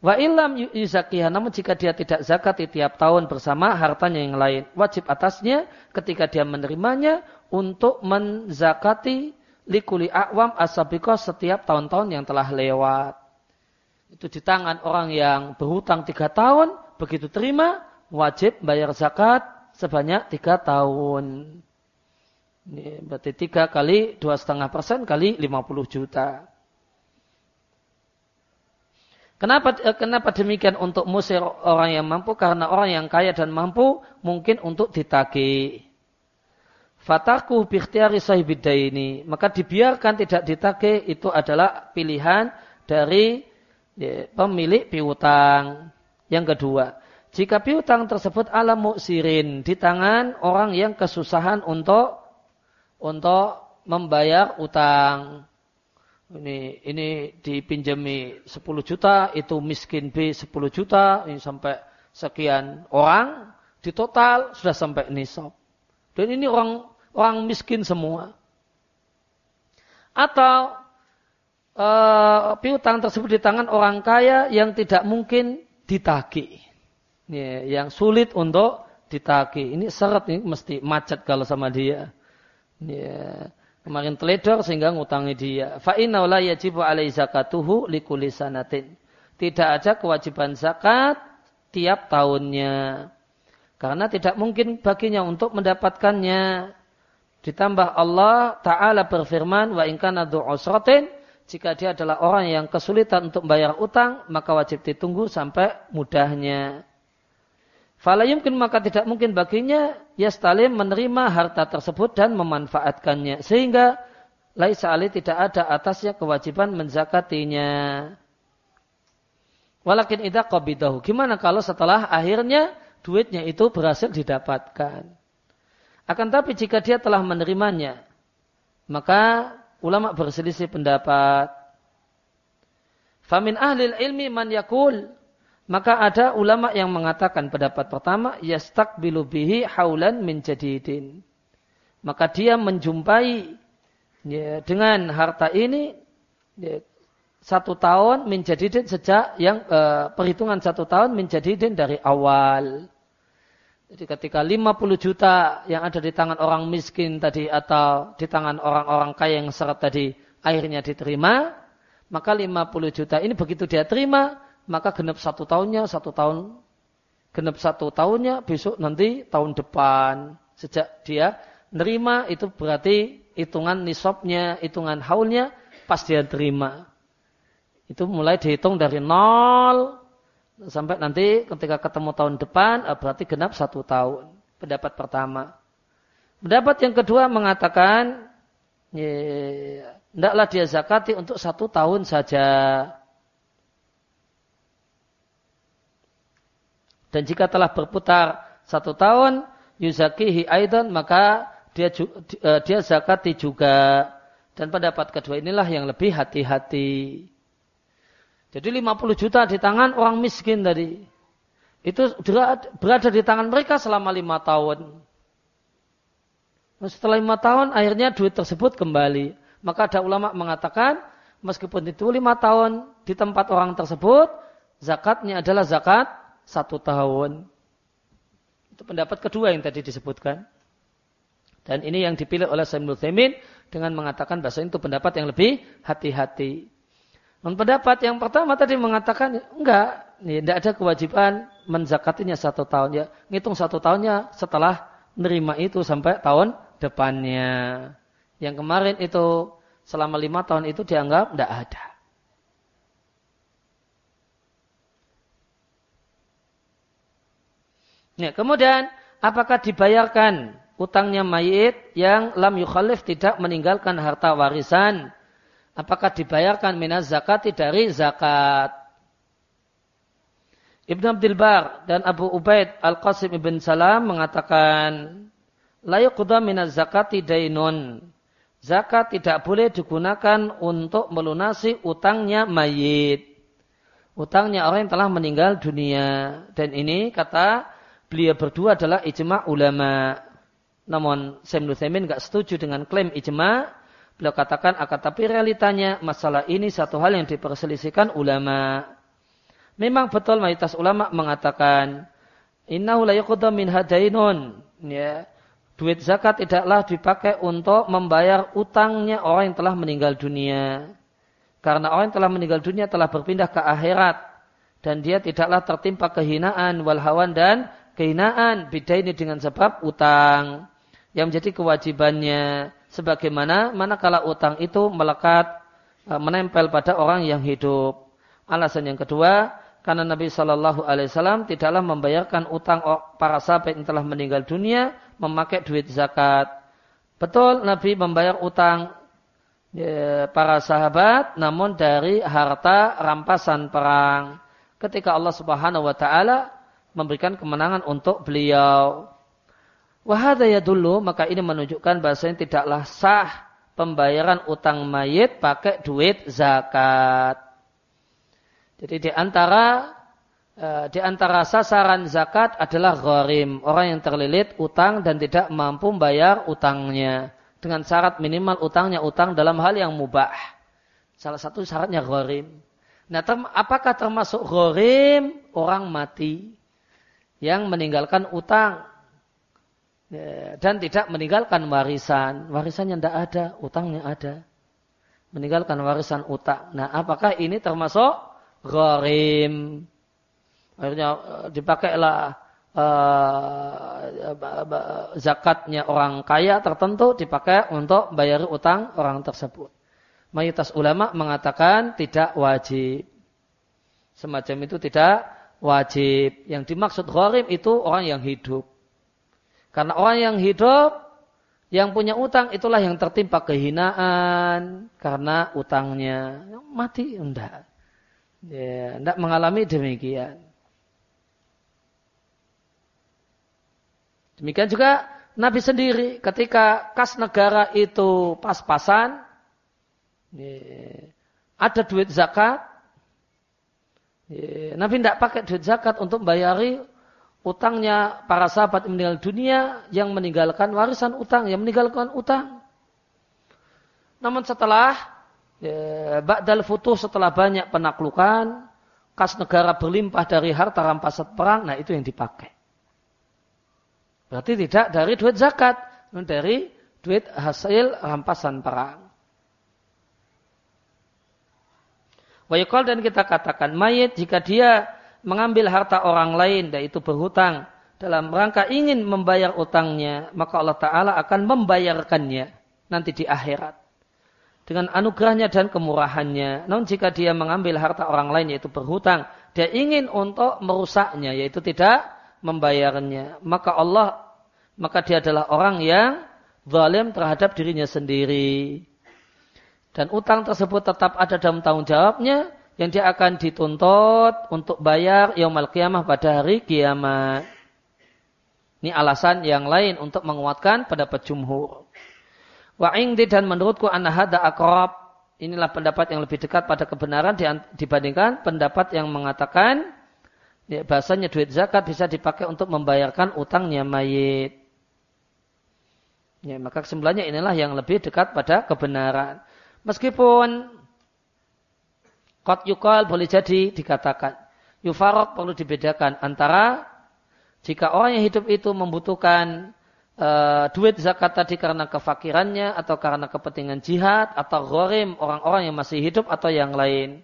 Wa ilam yuzakiha, namun jika dia tidak zakati tiap tahun bersama hartanya yang lain, wajib atasnya ketika dia menerimanya untuk menzakati likuli akwam asabiko setiap tahun-tahun yang telah lewat. Itu di tangan orang yang berhutang tiga tahun, begitu terima wajib bayar zakat sebanyak tiga tahun. Ini berarti tiga kali dua setengah persen kali lima puluh juta. Kenapa eh, kenapa demikian untuk musir orang yang mampu? Karena orang yang kaya dan mampu mungkin untuk ditagih. Fataku bikhtiari ini Maka dibiarkan tidak ditagih itu adalah pilihan dari ya, pemilik piutang. Yang kedua, jika piutang tersebut ala muksirin di tangan orang yang kesusahan untuk untuk membayar utang. Ini ini dipinjami 10 juta, itu miskin B 10 juta, ini sampai sekian orang, di total sudah sampai nisab. Dan ini orang orang miskin semua. Atau uh, piutang tersebut di tangan orang kaya yang tidak mungkin ditagi. Ya, yang sulit untuk ditagi. Ini syarat ini mesti macet kalau sama dia. Ya, kemarin teledor sehingga ngutangi dia. Fa inna la yajibu alai zakatuhu likuli sanatin. Tidak ada kewajiban zakat tiap tahunnya. Karena tidak mungkin baginya untuk mendapatkannya. Ditambah Allah Ta'ala berfirman, wa inkana du'usratin, jika dia adalah orang yang kesulitan untuk membayar utang, maka wajib ditunggu sampai mudahnya. Fala yumkin maka tidak mungkin baginya yastalim menerima harta tersebut dan memanfaatkannya. Sehingga laisa ali tidak ada atasnya kewajiban menzakatinya. Walakin idha qabidahu. Gimana kalau setelah akhirnya duitnya itu berhasil didapatkan. Akan tapi jika dia telah menerimanya, maka ulama berselisih pendapat. Famin ahli ilmi man yakul. Maka ada ulama yang mengatakan pendapat pertama, yastakbilu bihi haulan min jadidin. Maka dia menjumpai ya, dengan harta ini ya, satu tahun menjadi sejak yang uh, perhitungan satu tahun menjadi dari awal. Jadi ketika 50 juta yang ada di tangan orang miskin tadi atau di tangan orang-orang kaya yang syarat tadi akhirnya diterima, maka 50 juta ini begitu dia terima, maka genap satu tahunnya, satu tahun, genap satu tahunnya, besok nanti tahun depan. Sejak dia nerima itu berarti hitungan nisabnya, hitungan haulnya pas dia terima. Itu mulai dihitung dari nol sampai nanti ketika ketemu tahun depan eh, berarti genap satu tahun. Pendapat pertama. Pendapat yang kedua mengatakan tidaklah dia zakati untuk satu tahun saja. Dan jika telah berputar satu tahun, yuzakihi aidan, maka dia eh, dia zakati juga. Dan pendapat kedua inilah yang lebih hati-hati. Jadi 50 juta di tangan orang miskin tadi. Itu berada di tangan mereka selama lima tahun. Setelah lima tahun, akhirnya duit tersebut kembali. Maka ada ulama mengatakan, meskipun itu lima tahun di tempat orang tersebut, zakatnya adalah zakat satu tahun. Itu pendapat kedua yang tadi disebutkan. Dan ini yang dipilih oleh Sayyid Taimin dengan mengatakan bahasa itu pendapat yang lebih hati-hati. Pendapat yang pertama tadi mengatakan enggak, tidak ada kewajiban menzakatinya satu tahun ya, ngitung satu tahunnya setelah nerima itu sampai tahun depannya. Yang kemarin itu selama lima tahun itu dianggap tidak ada. Ya, kemudian apakah dibayarkan utangnya mayit yang lam yukhalif tidak meninggalkan harta warisan apakah dibayarkan minas zakati dari zakat. Ibn Abdul Bar dan Abu Ubaid Al-Qasim Ibn Salam mengatakan, Layukuda minas zakati dainun. Zakat tidak boleh digunakan untuk melunasi utangnya mayit. Utangnya orang yang telah meninggal dunia. Dan ini kata beliau berdua adalah ijma ulama. Namun Sayyid Nusaymin tidak setuju dengan klaim ijma Beliau katakan akan tapi realitanya masalah ini satu hal yang diperselisihkan ulama. Memang betul mayoritas ulama mengatakan innahu la min hadainun ya. Duit zakat tidaklah dipakai untuk membayar utangnya orang yang telah meninggal dunia. Karena orang yang telah meninggal dunia telah berpindah ke akhirat dan dia tidaklah tertimpa kehinaan walhawan dan kehinaan beda ini dengan sebab utang yang menjadi kewajibannya sebagaimana manakala utang itu melekat e, menempel pada orang yang hidup. Alasan yang kedua, karena Nabi Shallallahu Alaihi Wasallam tidaklah membayarkan utang para sahabat yang telah meninggal dunia memakai duit zakat. Betul Nabi membayar utang ya, para sahabat, namun dari harta rampasan perang. Ketika Allah Subhanahu Wa Taala memberikan kemenangan untuk beliau. Wahada ya dulu, maka ini menunjukkan bahasanya tidaklah sah pembayaran utang mayit pakai duit zakat. Jadi di antara eh, di antara sasaran zakat adalah gharim, orang yang terlilit utang dan tidak mampu membayar utangnya dengan syarat minimal utangnya utang dalam hal yang mubah. Salah satu syaratnya gharim. Nah, term, apakah termasuk gharim orang mati yang meninggalkan utang Ya, dan tidak meninggalkan warisan. Warisannya tidak ada, utangnya ada. Meninggalkan warisan utang. Nah, apakah ini termasuk gharim? Akhirnya eh, dipakailah uh, zakatnya orang kaya tertentu dipakai untuk bayar utang orang tersebut. Mayoritas ulama mengatakan tidak wajib. Semacam itu tidak wajib. Yang dimaksud gharim itu orang yang hidup. Karena orang yang hidup, yang punya utang itulah yang tertimpa kehinaan karena utangnya. Mati enggak. Ya, enggak mengalami demikian. Demikian juga Nabi sendiri ketika kas negara itu pas-pasan, ya, ada duit zakat, ya, Nabi tidak pakai duit zakat untuk bayari utangnya para sahabat yang meninggal dunia yang meninggalkan warisan utang, yang meninggalkan utang. Namun setelah ya, Ba'dal Futuh setelah banyak penaklukan, kas negara berlimpah dari harta rampasan perang, nah itu yang dipakai. Berarti tidak dari duit zakat, dari duit hasil rampasan perang. Wayakol dan kita katakan mayit jika dia mengambil harta orang lain dan itu berhutang dalam rangka ingin membayar utangnya, maka Allah Ta'ala akan membayarkannya nanti di akhirat. Dengan anugerahnya dan kemurahannya. Namun jika dia mengambil harta orang lain yaitu berhutang dia ingin untuk merusaknya, yaitu tidak membayarnya. Maka Allah, maka dia adalah orang yang zalim terhadap dirinya sendiri. Dan utang tersebut tetap ada dalam tanggung jawabnya, yang dia akan dituntut untuk bayar yaumal kiamah pada hari kiamat. Ini alasan yang lain untuk menguatkan pendapat jumhur. Wa indi dan menurutku anahada akrab. Inilah pendapat yang lebih dekat pada kebenaran dibandingkan pendapat yang mengatakan ya, bahasanya duit zakat bisa dipakai untuk membayarkan utangnya mayit. Ya, maka kesimpulannya inilah yang lebih dekat pada kebenaran. Meskipun kot yukal boleh jadi dikatakan. Yufarok perlu dibedakan antara jika orang yang hidup itu membutuhkan uh, duit zakat tadi karena kefakirannya atau karena kepentingan jihad atau ghorim orang-orang yang masih hidup atau yang lain.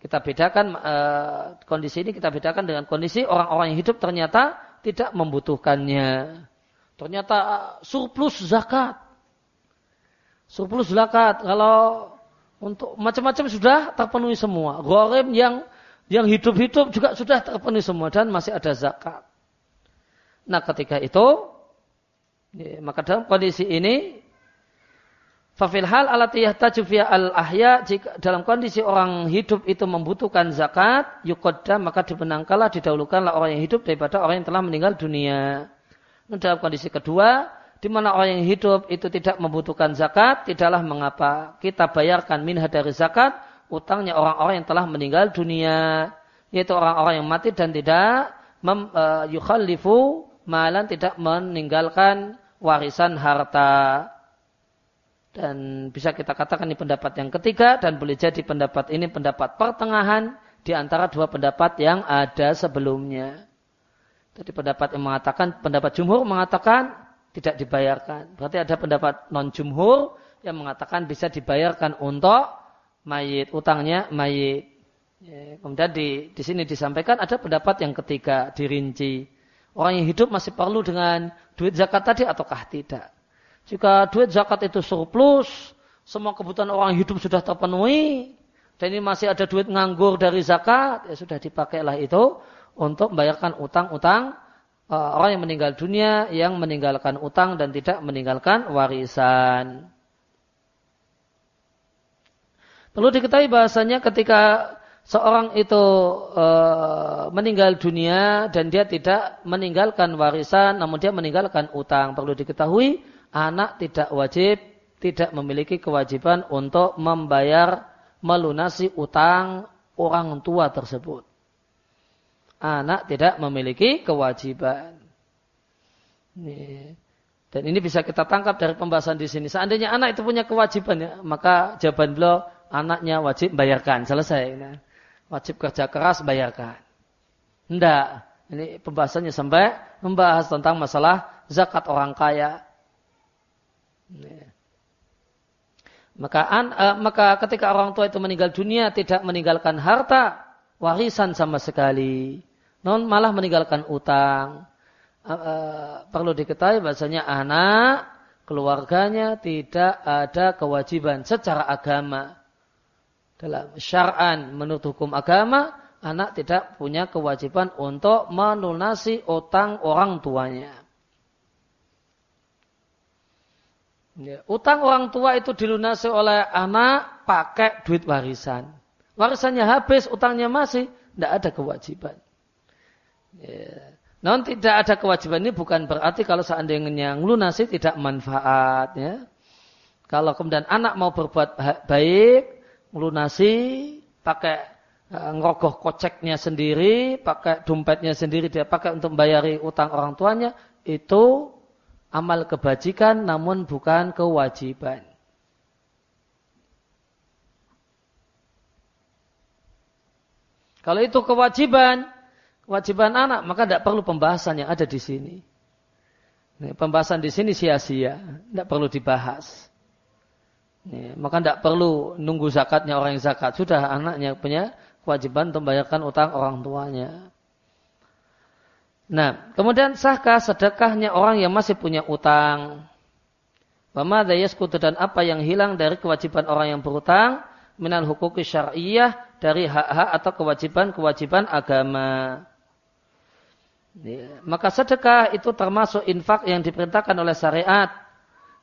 Kita bedakan uh, kondisi ini kita bedakan dengan kondisi orang-orang yang hidup ternyata tidak membutuhkannya. Ternyata surplus zakat. Surplus zakat kalau untuk macam-macam sudah terpenuhi semua. Ghorim yang yang hidup-hidup juga sudah terpenuhi semua dan masih ada zakat. Nah ketika itu, ya, maka dalam kondisi ini, Fafil hal alati yahtaju al ahya jika dalam kondisi orang hidup itu membutuhkan zakat yukodam maka dibenangkanlah didahulukanlah orang yang hidup daripada orang yang telah meninggal dunia. Dan dalam kondisi kedua di mana orang yang hidup itu tidak membutuhkan zakat tidaklah mengapa kita bayarkan minha dari zakat utangnya orang-orang yang telah meninggal dunia yaitu orang-orang yang mati dan tidak mem, uh, yukhallifu malan tidak meninggalkan warisan harta. Dan bisa kita katakan ini pendapat yang ketiga dan boleh jadi pendapat ini pendapat pertengahan di antara dua pendapat yang ada sebelumnya. Jadi pendapat yang mengatakan, pendapat jumhur mengatakan tidak dibayarkan. Berarti ada pendapat non jumhur yang mengatakan bisa dibayarkan untuk mayit, utangnya mayit. Ya, kemudian di, di sini disampaikan ada pendapat yang ketiga dirinci. Orang yang hidup masih perlu dengan duit zakat tadi ataukah tidak? Jika duit zakat itu surplus, semua kebutuhan orang hidup sudah terpenuhi, dan ini masih ada duit nganggur dari zakat, ya sudah dipakailah itu untuk membayarkan utang-utang orang yang meninggal dunia yang meninggalkan utang dan tidak meninggalkan warisan. Perlu diketahui bahasanya ketika seorang itu e, meninggal dunia dan dia tidak meninggalkan warisan namun dia meninggalkan utang perlu diketahui anak tidak wajib tidak memiliki kewajiban untuk membayar melunasi utang orang tua tersebut anak tidak memiliki kewajiban. Dan ini bisa kita tangkap dari pembahasan di sini. Seandainya anak itu punya kewajiban ya maka jawaban beliau anaknya wajib bayarkan. Selesai. Nah wajib kerja keras bayarkan. Tidak. Ini pembahasannya sampai membahas tentang masalah zakat orang kaya. Maka, an, uh, maka ketika orang tua itu meninggal dunia tidak meninggalkan harta warisan sama sekali, non malah meninggalkan utang. Uh, uh, perlu diketahui bahasanya anak keluarganya tidak ada kewajiban secara agama dalam syar'an menurut hukum agama, anak tidak punya kewajiban untuk melunasi utang orang tuanya. Ya, utang orang tua itu dilunasi oleh anak pakai duit warisan. Warisannya habis, utangnya masih, tidak ada kewajiban. Ya. Non tidak ada kewajiban ini bukan berarti kalau seandainya melunasi tidak manfaat. Ya. Kalau kemudian anak mau berbuat baik, melunasi, pakai uh, ngerogoh koceknya sendiri, pakai dompetnya sendiri dia pakai untuk membayari utang orang tuanya, itu amal kebajikan namun bukan kewajiban. Kalau itu kewajiban, kewajiban anak, maka tidak perlu pembahasan yang ada di sini. Pembahasan di sini sia-sia, tidak perlu dibahas. Maka tidak perlu nunggu zakatnya orang yang zakat. Sudah anaknya punya kewajiban untuk membayarkan utang orang tuanya. Nah, kemudian sahkah sedekahnya orang yang masih punya utang? Wama yaskutu dan apa yang hilang dari kewajiban orang yang berutang minal hukuki syariah dari hak-hak atau kewajiban-kewajiban agama. Maka sedekah itu termasuk infak yang diperintahkan oleh syariat.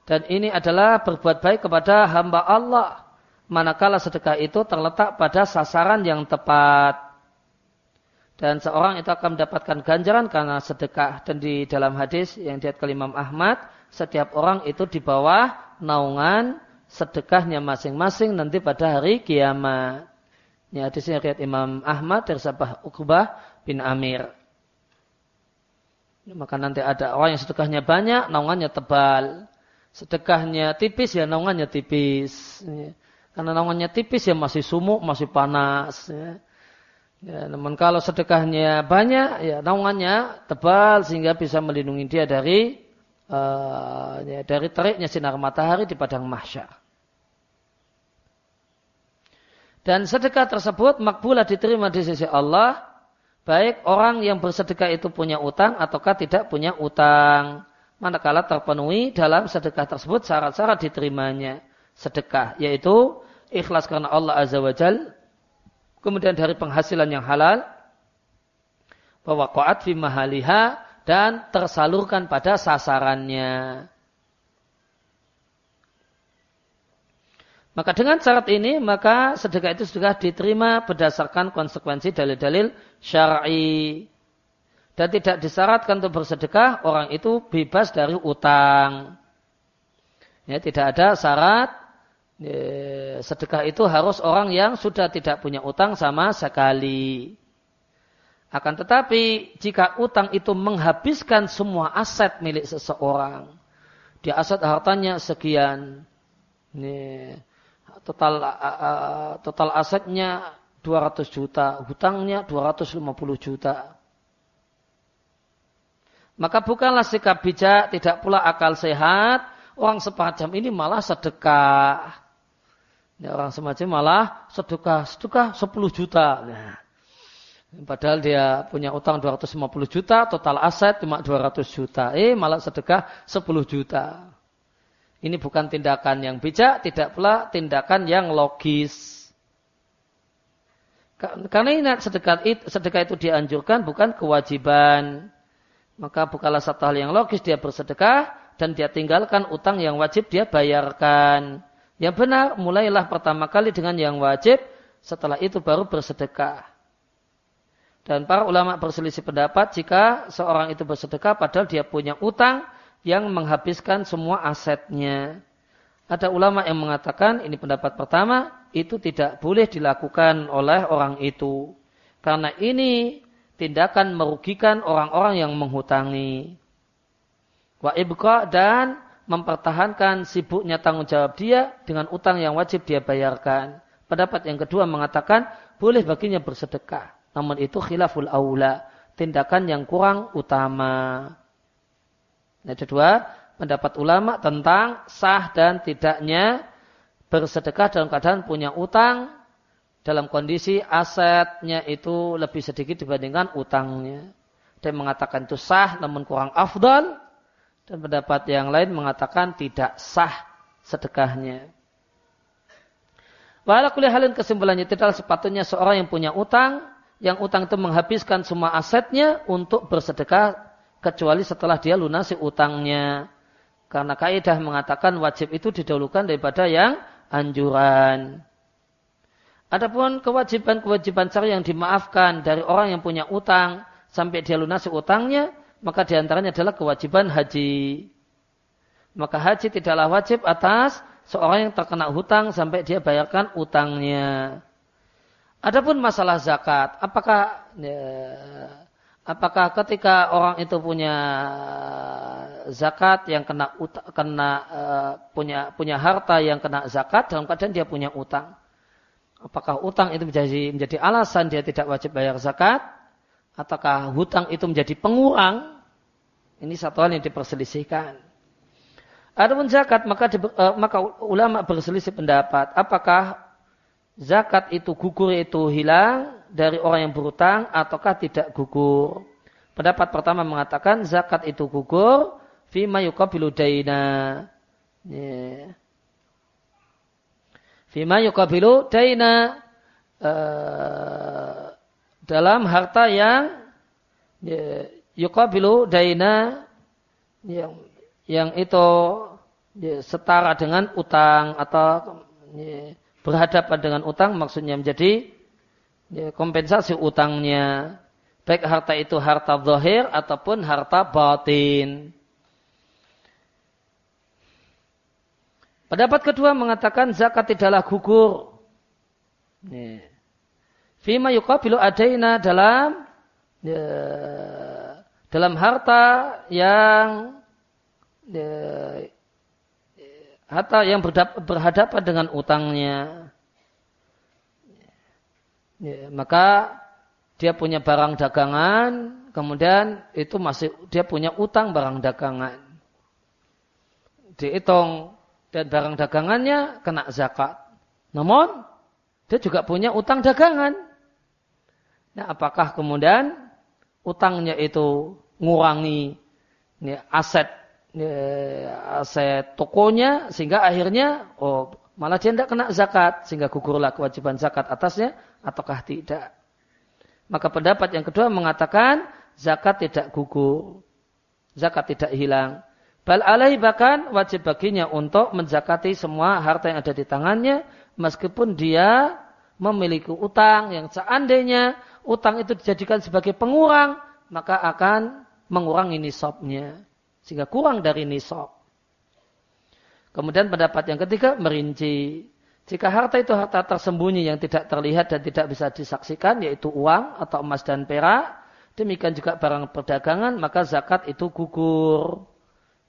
Dan ini adalah berbuat baik kepada hamba Allah. Manakala sedekah itu terletak pada sasaran yang tepat. Dan seorang itu akan mendapatkan ganjaran karena sedekah. Dan di dalam hadis yang diat ke Imam Ahmad, setiap orang itu di bawah naungan sedekahnya masing-masing nanti pada hari kiamat. Ini hadisnya riat Imam Ahmad dari sahabat Uqbah bin Amir. Maka nanti ada orang yang sedekahnya banyak, naungannya tebal. Sedekahnya tipis ya naungannya tipis. Karena naungannya tipis ya masih sumuk, masih panas. Ya. Ya, namun kalau sedekahnya banyak, ya naungannya tebal sehingga bisa melindungi dia dari uh, ya, dari teriknya sinar matahari di padang mahsyar. Dan sedekah tersebut makbulah diterima di sisi Allah baik orang yang bersedekah itu punya utang ataukah tidak punya utang. Manakala terpenuhi dalam sedekah tersebut syarat-syarat diterimanya sedekah, yaitu ikhlas karena Allah Azza wa Jal, kemudian dari penghasilan yang halal, bahwa qaat fi mahaliha, dan tersalurkan pada sasarannya. Maka dengan syarat ini, maka sedekah itu sudah diterima berdasarkan konsekuensi dalil-dalil syar'i. Dan tidak disyaratkan untuk bersedekah, orang itu bebas dari utang. Ya, tidak ada syarat ya, sedekah itu harus orang yang sudah tidak punya utang sama sekali. Akan tetapi, jika utang itu menghabiskan semua aset milik seseorang, dia aset hartanya sekian, nih, total uh, total asetnya 200 juta, hutangnya 250 juta. Maka bukanlah sikap bijak, tidak pula akal sehat, orang semacam ini malah sedekah. Ya, orang semacam malah sedekah, sedekah 10 juta. Nah, padahal dia punya utang 250 juta, total aset cuma 200 juta. Eh, malah sedekah 10 juta. Ini bukan tindakan yang bijak, tidak pula tindakan yang logis. Karena ingat sedekah itu, sedekah itu dianjurkan bukan kewajiban. Maka bukanlah satu hal yang logis dia bersedekah dan dia tinggalkan utang yang wajib dia bayarkan. Yang benar, mulailah pertama kali dengan yang wajib, setelah itu baru bersedekah. Dan para ulama berselisih pendapat jika seorang itu bersedekah padahal dia punya utang, yang menghabiskan semua asetnya. Ada ulama yang mengatakan, ini pendapat pertama, itu tidak boleh dilakukan oleh orang itu. Karena ini tindakan merugikan orang-orang yang menghutangi. Wa ibqa dan mempertahankan sibuknya tanggung jawab dia dengan utang yang wajib dia bayarkan. Pendapat yang kedua mengatakan boleh baginya bersedekah. Namun itu khilaful aula. Tindakan yang kurang utama. Yang kedua, pendapat ulama tentang sah dan tidaknya bersedekah dalam keadaan punya utang dalam kondisi asetnya itu lebih sedikit dibandingkan utangnya. Dan mengatakan itu sah namun kurang afdal. Dan pendapat yang lain mengatakan tidak sah sedekahnya. Walau kuliah halin kesimpulannya tidak sepatutnya seorang yang punya utang, yang utang itu menghabiskan semua asetnya untuk bersedekah kecuali setelah dia lunasi utangnya. Karena kaidah mengatakan wajib itu didahulukan daripada yang anjuran. Adapun kewajiban-kewajiban syariah yang dimaafkan dari orang yang punya utang sampai dia lunasi utangnya, maka di antaranya adalah kewajiban haji. Maka haji tidaklah wajib atas seorang yang terkena hutang sampai dia bayarkan utangnya. Adapun masalah zakat, apakah ya, apakah ketika orang itu punya zakat yang kena kena uh, punya punya harta yang kena zakat dalam keadaan dia punya utang. Apakah utang itu menjadi menjadi alasan dia tidak wajib bayar zakat? Ataukah hutang itu menjadi pengurang? Ini satu hal yang diperselisihkan. Adapun zakat maka di, uh, maka ulama berselisih pendapat. Apakah zakat itu gugur itu hilang dari orang yang berutang ataukah tidak gugur. Pendapat pertama mengatakan zakat itu gugur fima yukabilu daina. Yeah. Fima yukabilu daina uh, dalam harta yang ya, yukabilu daina yang yang itu setara dengan utang atau berhadapan dengan utang maksudnya menjadi ya, kompensasi utangnya baik harta itu harta zahir ataupun harta batin. Pendapat kedua mengatakan zakat tidaklah gugur. Fima yukabilu adaina dalam ya, dalam harta yang ya, harta yang berhadapan dengan utangnya. Ya, maka dia punya barang dagangan, kemudian itu masih dia punya utang barang dagangan. Dihitung dan barang dagangannya kena zakat. Namun dia juga punya utang dagangan. Nah, apakah kemudian utangnya itu ngurangi ya, aset ya, aset tokonya sehingga akhirnya oh malah dia tidak kena zakat sehingga gugurlah kewajiban zakat atasnya ataukah tidak. Maka pendapat yang kedua mengatakan zakat tidak gugur. Zakat tidak hilang. Bal alai bahkan wajib baginya untuk menzakati semua harta yang ada di tangannya meskipun dia memiliki utang yang seandainya utang itu dijadikan sebagai pengurang maka akan mengurangi nisabnya sehingga kurang dari nisab. Kemudian pendapat yang ketiga merinci jika harta itu harta tersembunyi yang tidak terlihat dan tidak bisa disaksikan yaitu uang atau emas dan perak demikian juga barang perdagangan maka zakat itu gugur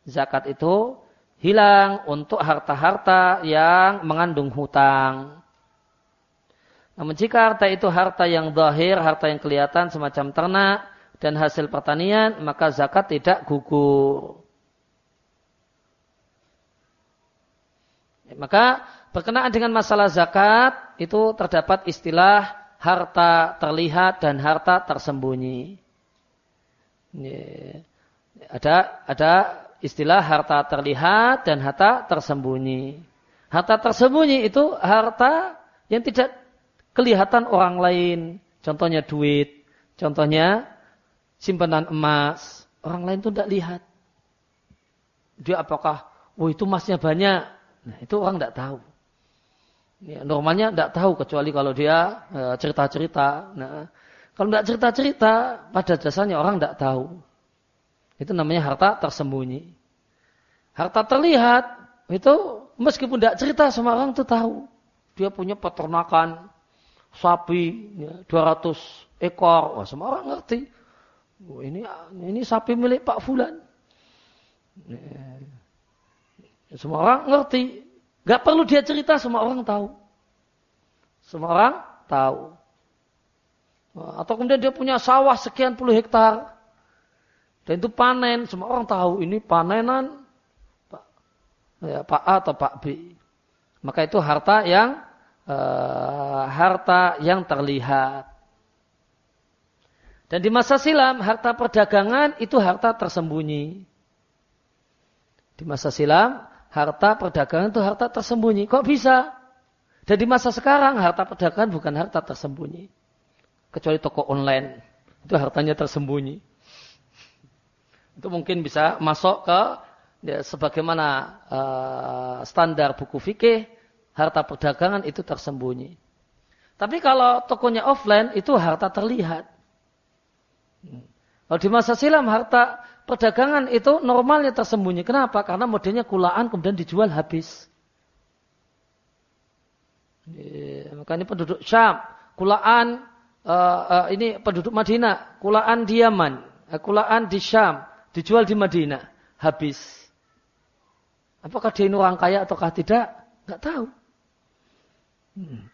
zakat itu hilang untuk harta-harta yang mengandung hutang. Namun jika harta itu harta yang zahir, harta yang kelihatan semacam ternak dan hasil pertanian, maka zakat tidak gugur. Maka berkenaan dengan masalah zakat itu terdapat istilah harta terlihat dan harta tersembunyi. Ada ada istilah harta terlihat dan harta tersembunyi. Harta tersembunyi itu harta yang tidak kelihatan orang lain. Contohnya duit, contohnya simpanan emas. Orang lain itu tidak lihat. Dia apakah, oh itu emasnya banyak. Nah itu orang tidak tahu. Ya, normalnya tidak tahu kecuali kalau dia e, cerita-cerita. nah, kalau tidak cerita-cerita, pada dasarnya orang tidak tahu. Itu namanya harta tersembunyi. Harta terlihat itu meskipun tidak cerita sama orang itu tahu. Dia punya peternakan sapi ya, 200 ekor. Wah, semua orang ngerti. Oh, ini ini sapi milik Pak Fulan. Ya, semua orang ngerti. Gak perlu dia cerita, semua orang tahu. Semua orang tahu. Atau kemudian dia punya sawah sekian puluh hektar. Dan itu panen, semua orang tahu ini panenan Pak, ya, Pak A atau Pak B. Maka itu harta yang uh, harta yang terlihat. Dan di masa silam harta perdagangan itu harta tersembunyi. Di masa silam harta perdagangan itu harta tersembunyi. Kok bisa? Dan di masa sekarang harta perdagangan bukan harta tersembunyi. Kecuali toko online. Itu hartanya tersembunyi itu mungkin bisa masuk ke ya, sebagaimana uh, standar buku fikih harta perdagangan itu tersembunyi. Tapi kalau tokonya offline itu harta terlihat. Kalau di masa silam harta perdagangan itu normalnya tersembunyi. Kenapa? Karena modelnya kulaan kemudian dijual habis. Ya, makanya penduduk Syam, kulaan uh, uh, ini penduduk Madinah, kulaan di Yaman, kulaan di Syam, dijual di Madinah, habis. Apakah dia ini orang kaya ataukah tidak? Enggak tahu. Hmm.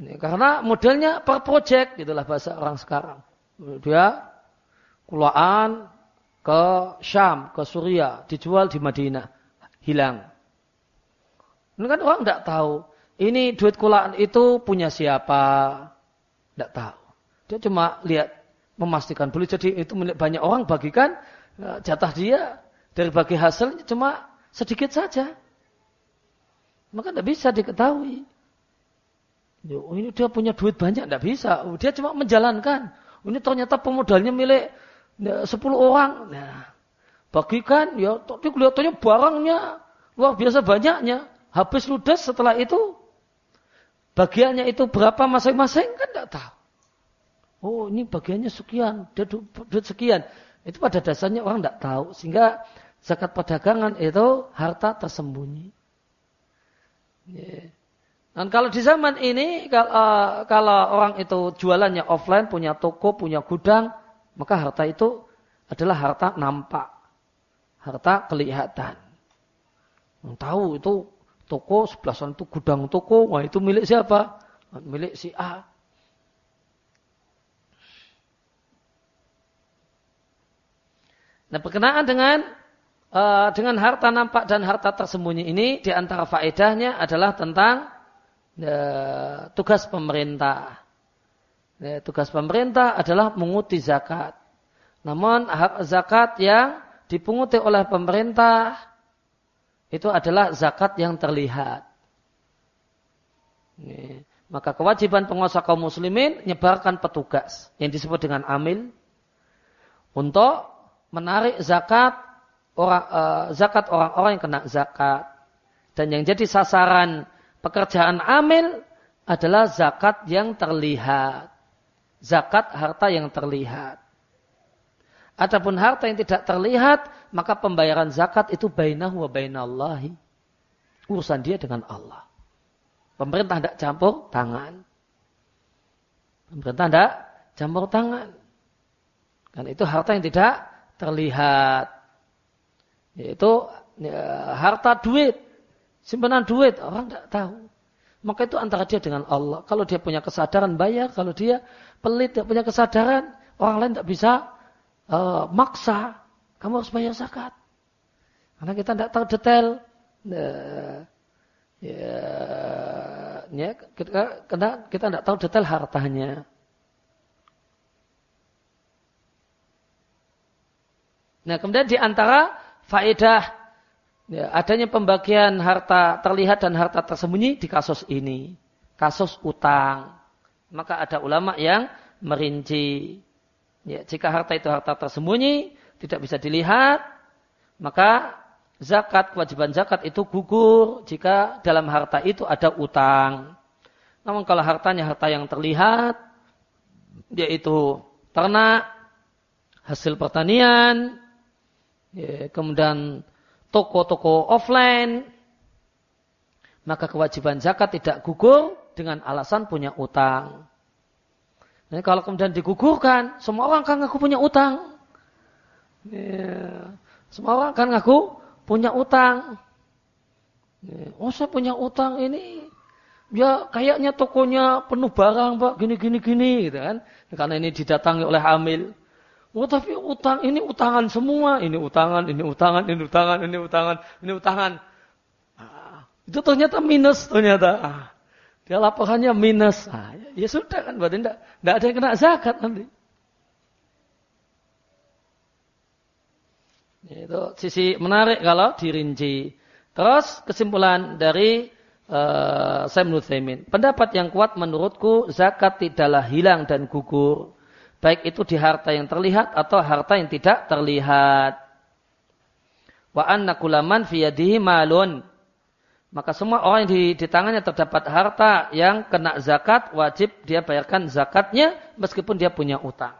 Ini, karena modelnya per project, itulah bahasa orang sekarang. Dia kulaan ke Syam, ke Suria, dijual di Madinah, hilang. Ini kan orang tidak tahu. Ini duit kulaan itu punya siapa? Tidak tahu. Dia cuma lihat, memastikan boleh jadi itu milik banyak orang bagikan Ya, jatah dia dari bagi hasil cuma sedikit saja. Maka tidak bisa diketahui. Ini dia punya duit banyak, tidak bisa. Dia cuma menjalankan. Ini ternyata pemodalnya milik ya, sepuluh orang. Nah, bagikan, ya, tapi kelihatannya barangnya luar biasa banyaknya. Habis ludes setelah itu, bagiannya itu berapa masing-masing kan tidak tahu. Oh, ini bagiannya sekian, duit sekian. Itu pada dasarnya orang tidak tahu. Sehingga zakat perdagangan itu harta tersembunyi. Dan kalau di zaman ini, kalau, kalau orang itu jualannya offline, punya toko, punya gudang, maka harta itu adalah harta nampak. Harta kelihatan. Yang tahu itu toko, sebelah sana itu gudang toko, wah itu milik siapa? Milik si A. Nah berkenaan dengan uh, dengan harta nampak dan harta tersembunyi ini, di antara faedahnya adalah tentang Ya, tugas pemerintah. Ya, tugas pemerintah adalah menguti zakat. Namun zakat yang dipunguti oleh pemerintah itu adalah zakat yang terlihat. Ya, maka kewajiban penguasa kaum muslimin menyebarkan petugas yang disebut dengan amil untuk menarik zakat orang uh, zakat orang-orang yang kena zakat dan yang jadi sasaran pekerjaan amil adalah zakat yang terlihat. Zakat harta yang terlihat. Adapun harta yang tidak terlihat, maka pembayaran zakat itu bainahu wa bainallahi. Urusan dia dengan Allah. Pemerintah tidak campur tangan. Pemerintah tidak campur tangan. Karena itu harta yang tidak terlihat. Yaitu ya, harta duit Simpanan duit, orang tidak tahu. Maka itu antara dia dengan Allah. Kalau dia punya kesadaran bayar, kalau dia pelit tidak punya kesadaran, orang lain tidak bisa uh, maksa. Kamu harus bayar zakat. Karena kita tidak tahu detail. Uh, ya, ya, kita, kita tidak tahu detail hartanya. Nah, kemudian di antara faedah ya, adanya pembagian harta terlihat dan harta tersembunyi di kasus ini. Kasus utang. Maka ada ulama yang merinci. Ya, jika harta itu harta tersembunyi, tidak bisa dilihat, maka zakat, kewajiban zakat itu gugur jika dalam harta itu ada utang. Namun kalau hartanya harta yang terlihat, yaitu ternak, hasil pertanian, ya, kemudian toko-toko offline, maka kewajiban zakat tidak gugur dengan alasan punya utang. Jadi kalau kemudian digugurkan, semua orang akan ngaku punya utang. Ya. Semua orang akan ngaku punya utang. Ya. Oh saya punya utang ini, ya kayaknya tokonya penuh barang pak, gini gini gini, gitu kan? Karena ini didatangi oleh hamil. Oh tapi utang ini utangan semua, ini utangan, ini utangan, ini utangan, ini utangan, ini utangan. Ah, itu ternyata minus ternyata. Ah, dia laporannya minus. Ah, ya, ya sudah kan, berarti tidak, tidak ada yang kena zakat nanti. Itu sisi menarik kalau dirinci. Terus kesimpulan dari uh, Sayyid Pendapat yang kuat menurutku zakat tidaklah hilang dan gugur baik itu di harta yang terlihat atau harta yang tidak terlihat. Wa anna kulaman fiyadihi malun. Maka semua orang yang di, di tangannya terdapat harta yang kena zakat, wajib dia bayarkan zakatnya meskipun dia punya utang.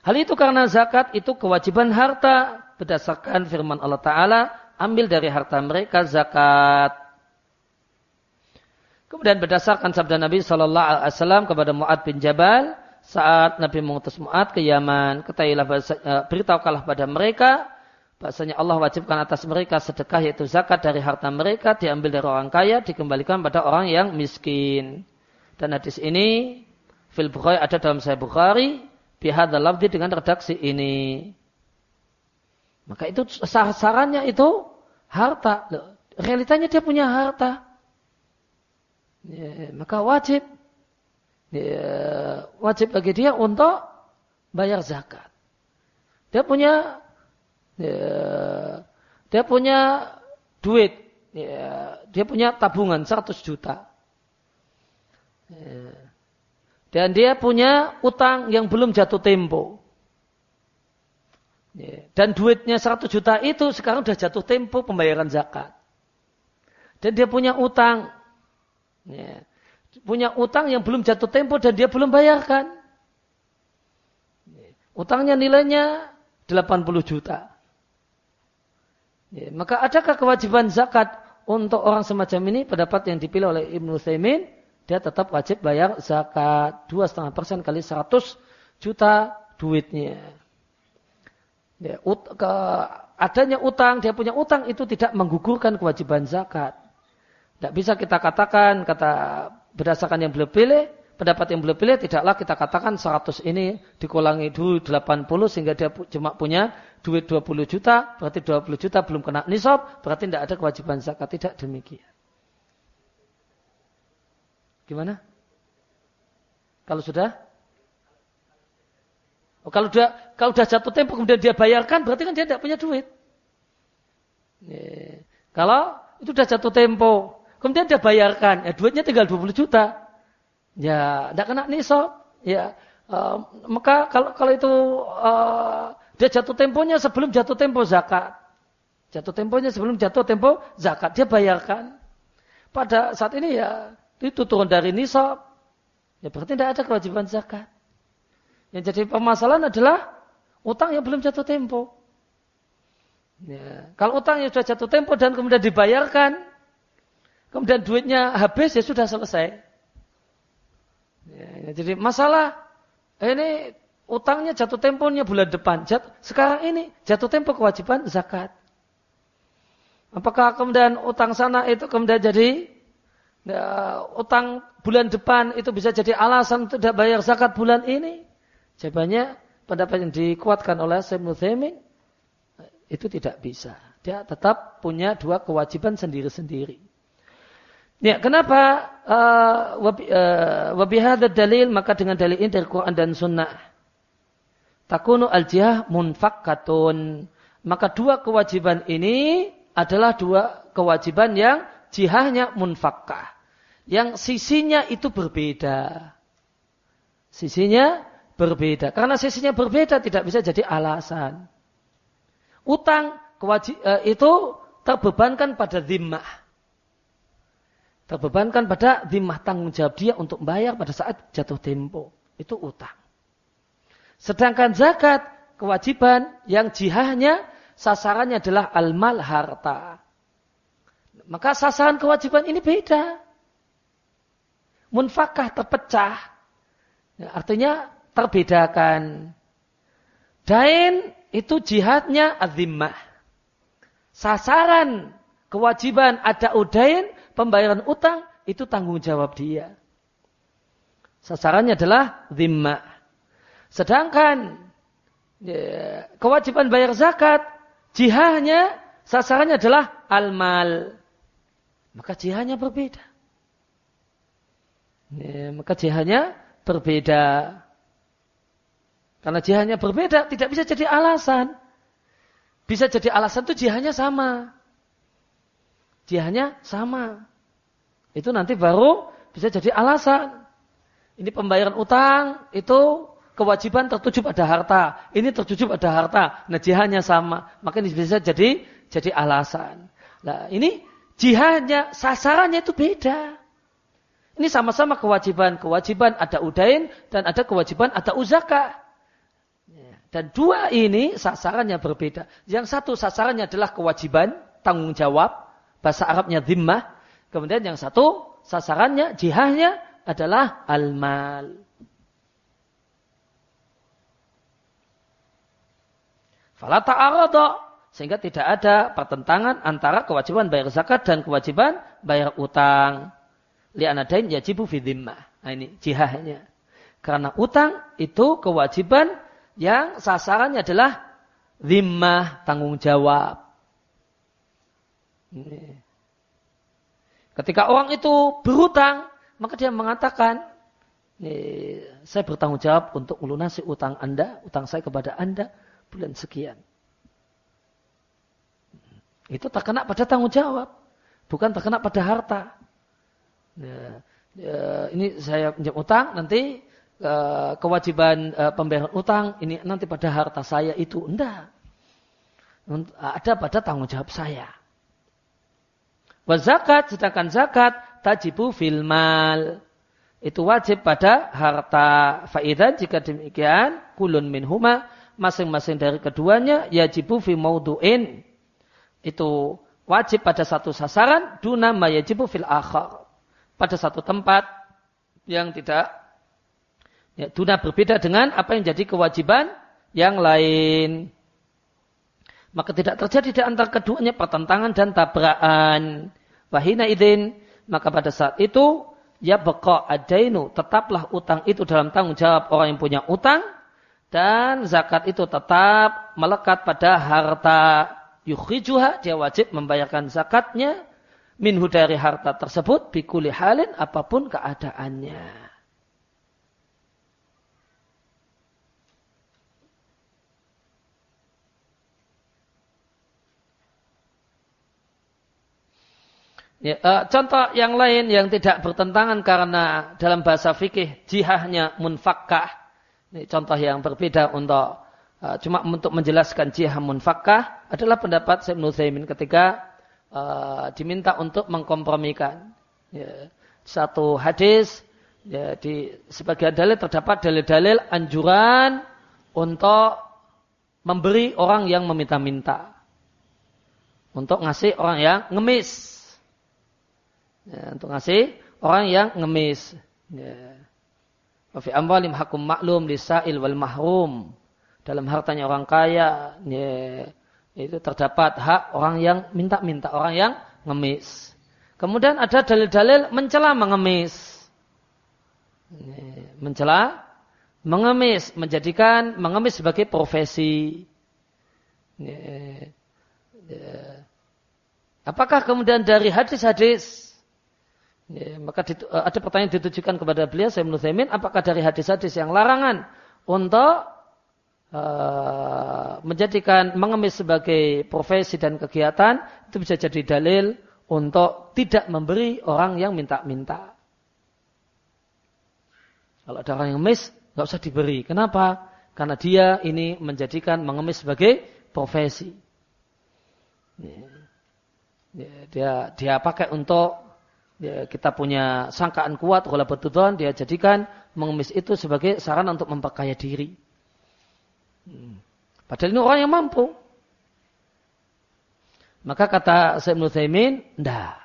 Hal itu karena zakat itu kewajiban harta berdasarkan firman Allah Ta'ala, ambil dari harta mereka zakat. Kemudian berdasarkan sabda Nabi Shallallahu Alaihi Wasallam kepada Muad bin Jabal saat Nabi mengutus Muad ke Yaman, ketahuilah uh, beritahukanlah pada mereka bahasanya Allah wajibkan atas mereka sedekah yaitu zakat dari harta mereka diambil dari orang kaya dikembalikan pada orang yang miskin. Dan hadis ini fil Bukhari ada dalam Sahih Bukhari bihadal lafzi dengan redaksi ini. Maka itu sasarannya itu harta. Realitanya dia punya harta ya, maka wajib ya, wajib bagi dia untuk bayar zakat. Dia punya ya, dia punya duit ya, dia punya tabungan 100 juta. Ya. Dan dia punya utang yang belum jatuh tempo. Ya. Dan duitnya 100 juta itu sekarang sudah jatuh tempo pembayaran zakat. Dan dia punya utang. Ya. Punya utang yang belum jatuh tempo dan dia belum bayarkan. Ya. Utangnya nilainya 80 juta. Ya, maka adakah kewajiban zakat untuk orang semacam ini? Pendapat yang dipilih oleh Ibnu Thaimin, dia tetap wajib bayar zakat dua setengah persen kali 100 juta duitnya. Ya, ut, ke, adanya utang, dia punya utang itu tidak menggugurkan kewajiban zakat. Tidak bisa kita katakan kata berdasarkan yang beliau pilih pendapat yang beliau pilih tidaklah kita katakan 100 ini dikulangi dulu 80 sehingga dia cuma punya duit 20 juta, berarti 20 juta belum kena nisab, berarti tidak ada kewajiban zakat. Tidak demikian. Gimana? Kalau sudah? Oh, kalau sudah kalau sudah jatuh tempo kemudian dia bayarkan, berarti kan dia tidak punya duit. Ya. Kalau itu sudah jatuh tempo, kemudian dia bayarkan, ya duitnya tinggal 20 juta. Ya, tidak kena nisab. Ya, uh, maka kalau kalau itu uh, dia jatuh temponya sebelum jatuh tempo zakat. Jatuh temponya sebelum jatuh tempo zakat dia bayarkan. Pada saat ini ya itu turun dari nisab. Ya berarti tidak ada kewajiban zakat. Yang jadi permasalahan adalah utang yang belum jatuh tempo. Ya, kalau utangnya sudah jatuh tempo dan kemudian dibayarkan, kemudian duitnya habis ya sudah selesai. Ya, jadi masalah ini utangnya jatuh temponya bulan depan. Jat, sekarang ini jatuh tempo kewajiban zakat. Apakah kemudian utang sana itu kemudian jadi ya, utang bulan depan itu bisa jadi alasan untuk tidak bayar zakat bulan ini? Jawabannya pendapat yang dikuatkan oleh Syekh itu tidak bisa. Dia tetap punya dua kewajiban sendiri-sendiri. Ya, kenapa uh, wabihada uh, dalil maka dengan dalil ini dari Quran dan Sunnah. Takunu al-jihah munfakkatun. Maka dua kewajiban ini adalah dua kewajiban yang jihahnya munfakkah. Yang sisinya itu berbeda. Sisinya berbeda. Karena sisinya berbeda tidak bisa jadi alasan. Utang kewajib, uh, itu terbebankan pada zimmah terbebankan pada dimah tanggung jawab dia untuk bayar pada saat jatuh tempo. Itu utang. Sedangkan zakat, kewajiban yang jihahnya, sasarannya adalah almal harta. Maka sasaran kewajiban ini beda. Munfakah terpecah. Ya, artinya terbedakan. Dain itu jihadnya azimah. Sasaran kewajiban ada udain pembayaran utang itu tanggung jawab dia. Sasarannya adalah zimma. Sedangkan ya, kewajiban bayar zakat, jihahnya sasarannya adalah almal. Maka jihahnya berbeda. Ya, maka jihahnya berbeda. Karena jihahnya berbeda, tidak bisa jadi alasan. Bisa jadi alasan itu jihahnya sama. Jihahnya sama. Itu nanti baru bisa jadi alasan. Ini pembayaran utang, itu kewajiban tertuju pada harta. Ini tertuju pada harta. Nah jihadnya sama. Maka ini bisa jadi jadi alasan. Nah ini jihadnya, sasarannya itu beda. Ini sama-sama kewajiban. Kewajiban ada udain dan ada kewajiban ada uzaka. Dan dua ini sasarannya berbeda. Yang satu sasarannya adalah kewajiban, tanggung jawab. Bahasa Arabnya zimmah. Kemudian yang satu sasarannya, jihahnya adalah al-mal. Fala ta'arada sehingga tidak ada pertentangan antara kewajiban bayar zakat dan kewajiban bayar utang. Li'anadain yajibu fi Nah ini jihahnya. Karena utang itu kewajiban yang sasarannya adalah zimmah, tanggung jawab. Ketika orang itu berutang, maka dia mengatakan, saya bertanggung jawab untuk melunasi utang Anda, utang saya kepada Anda bulan sekian. Itu terkena pada tanggung jawab. bukan terkena pada harta. Ya, ya, ini saya pinjam utang, nanti uh, kewajiban uh, pembayaran utang ini nanti pada harta saya itu enggak. Ada pada tanggung jawab saya. Wa zakat, sedangkan zakat tajibu filmal. Itu wajib pada harta. Faidan jika demikian, kulun min huma, masing-masing dari keduanya, yajibu fi maudu'in. Itu wajib pada satu sasaran, duna yajibu fil akhar. Pada satu tempat yang tidak Ya, tuna berbeda dengan apa yang jadi kewajiban yang lain. Maka tidak terjadi di antara keduanya pertentangan dan tabrakan. Wahina idin, maka pada saat itu, ya beko adainu, tetaplah utang itu dalam tanggung jawab orang yang punya utang, dan zakat itu tetap melekat pada harta yukhrijuha, dia wajib membayarkan zakatnya, minhu dari harta tersebut, bikuli halin, apa pun keadaannya. Ya, uh, contoh yang lain yang tidak bertentangan karena dalam bahasa fikih jihahnya munfakkah. Ini contoh yang berbeda untuk uh, cuma untuk menjelaskan jihah munfakkah adalah pendapat Syekh Nuzaimin ketika uh, diminta untuk mengkompromikan ya, satu hadis ya, di sebagian dalil terdapat dalil-dalil anjuran untuk memberi orang yang meminta-minta. Untuk ngasih orang yang ngemis Ya, untuk ngasih orang yang ngemis. Ya. Wafi amwalim hakum maklum lisail wal mahrum. Dalam hartanya orang kaya, ya, itu terdapat hak orang yang minta-minta, orang yang ngemis. Kemudian ada dalil-dalil mencela mengemis. Ya, mencela mengemis, menjadikan mengemis sebagai profesi. Ya, ya. Apakah kemudian dari hadis-hadis Ya, maka ditu, eh, ada pertanyaan ditujukan kepada beliau, saya menurut apakah dari hadis-hadis yang larangan untuk uh, menjadikan mengemis sebagai profesi dan kegiatan itu bisa jadi dalil untuk tidak memberi orang yang minta-minta. Kalau ada orang yang ngemis, nggak usah diberi. Kenapa? Karena dia ini menjadikan mengemis sebagai profesi. Ya, ya dia dia pakai untuk ya, kita punya sangkaan kuat betulan dia jadikan mengemis itu sebagai sarana untuk memperkaya diri. Hmm. Padahal ini orang yang mampu. Maka kata Syekh Nuzaimin, enggak.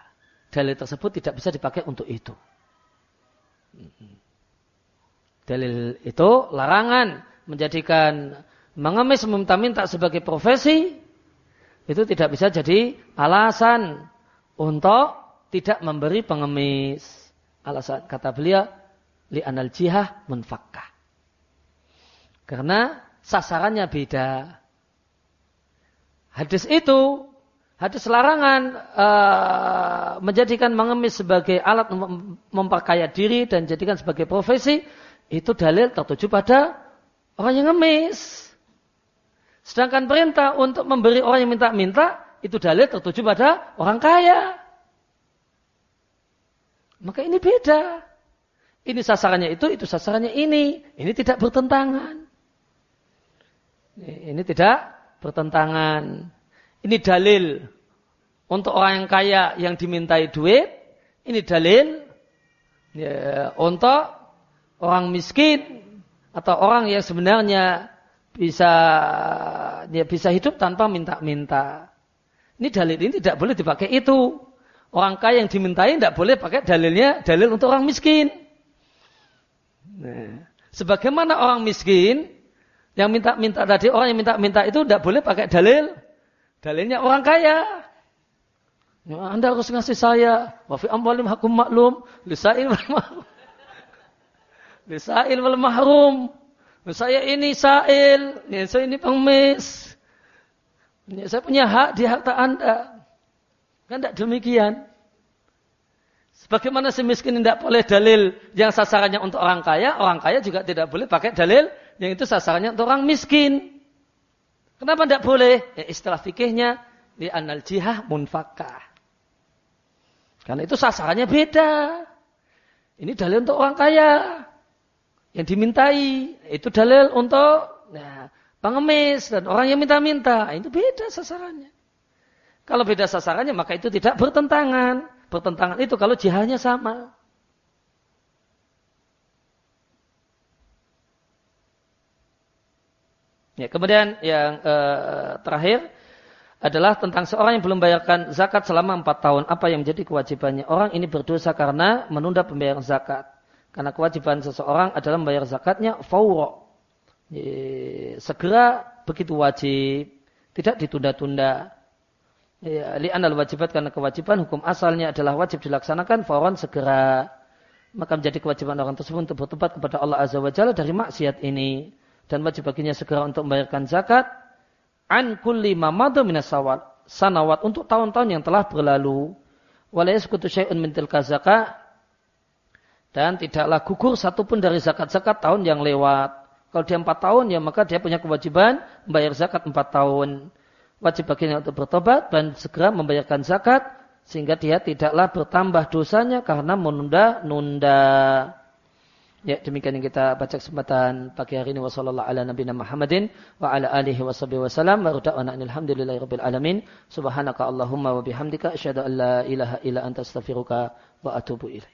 Dalil tersebut tidak bisa dipakai untuk itu. Hmm. Dalil itu larangan menjadikan mengemis meminta-minta sebagai profesi itu tidak bisa jadi alasan untuk tidak memberi pengemis. Alasan kata beliau, li anal jihah munfakkah. Karena sasarannya beda. Hadis itu, hadis larangan uh, menjadikan mengemis sebagai alat memperkaya diri dan jadikan sebagai profesi, itu dalil tertuju pada orang yang ngemis. Sedangkan perintah untuk memberi orang yang minta-minta, itu dalil tertuju pada orang kaya. Maka ini beda. Ini sasarannya itu, itu sasarannya ini. Ini tidak bertentangan. Ini tidak bertentangan. Ini dalil untuk orang yang kaya yang dimintai duit. Ini dalil ya, untuk orang miskin atau orang yang sebenarnya bisa dia bisa hidup tanpa minta-minta. Ini dalil ini tidak boleh dipakai itu. Orang kaya yang dimintai tidak boleh pakai dalilnya dalil untuk orang miskin. Nah, sebagaimana orang miskin yang minta-minta tadi orang yang minta-minta itu tidak boleh pakai dalil dalilnya orang kaya. Ya, anda harus ngasih saya. Wafi amwalim hakum maklum. Lisail wal. Lisail wal mahrum. Saya ini sail. Ya, saya ini pengemis. Ya, saya punya hak di harta anda. Kan tidak demikian. Sebagaimana si miskin tidak boleh dalil yang sasarannya untuk orang kaya, orang kaya juga tidak boleh pakai dalil yang itu sasarannya untuk orang miskin. Kenapa tidak boleh? Ya, istilah fikihnya di anal jihah munfakah. Karena itu sasarannya beda. Ini dalil untuk orang kaya yang dimintai. Itu dalil untuk nah, pengemis dan orang yang minta-minta. Itu beda sasarannya. Kalau beda sasarannya maka itu tidak bertentangan. Bertentangan itu kalau jihadnya sama. Ya, kemudian yang uh, terakhir adalah tentang seorang yang belum bayarkan zakat selama empat tahun. Apa yang menjadi kewajibannya? Orang ini berdosa karena menunda pembayaran zakat. Karena kewajiban seseorang adalah membayar zakatnya fawro. Segera begitu wajib. Tidak ditunda-tunda. Ya, li'anal wajibat karena kewajiban hukum asalnya adalah wajib dilaksanakan fawron segera. Maka menjadi kewajiban orang tersebut untuk bertobat kepada Allah Azza wa Jalla dari maksiat ini. Dan wajib baginya segera untuk membayarkan zakat. An kulli mamadu minas sanawat untuk tahun-tahun yang telah berlalu. Walayaskutu syai'un min tilka zakat dan tidaklah gugur satupun dari zakat-zakat tahun yang lewat. Kalau dia empat tahun, ya maka dia punya kewajiban membayar zakat empat tahun. Wajib baginya untuk bertobat dan segera membayarkan zakat. Sehingga dia tidaklah bertambah dosanya karena menunda-nunda. Ya, demikian yang kita baca kesempatan pagi hari ini wasallallahu ala nabiyina Muhammadin wa ala alihi washabihi wasallam wa rada'ana alhamdulillahi rabbil alamin subhanaka allahumma wa bihamdika asyhadu an la ilaha illa anta astaghfiruka wa atubu ilaik.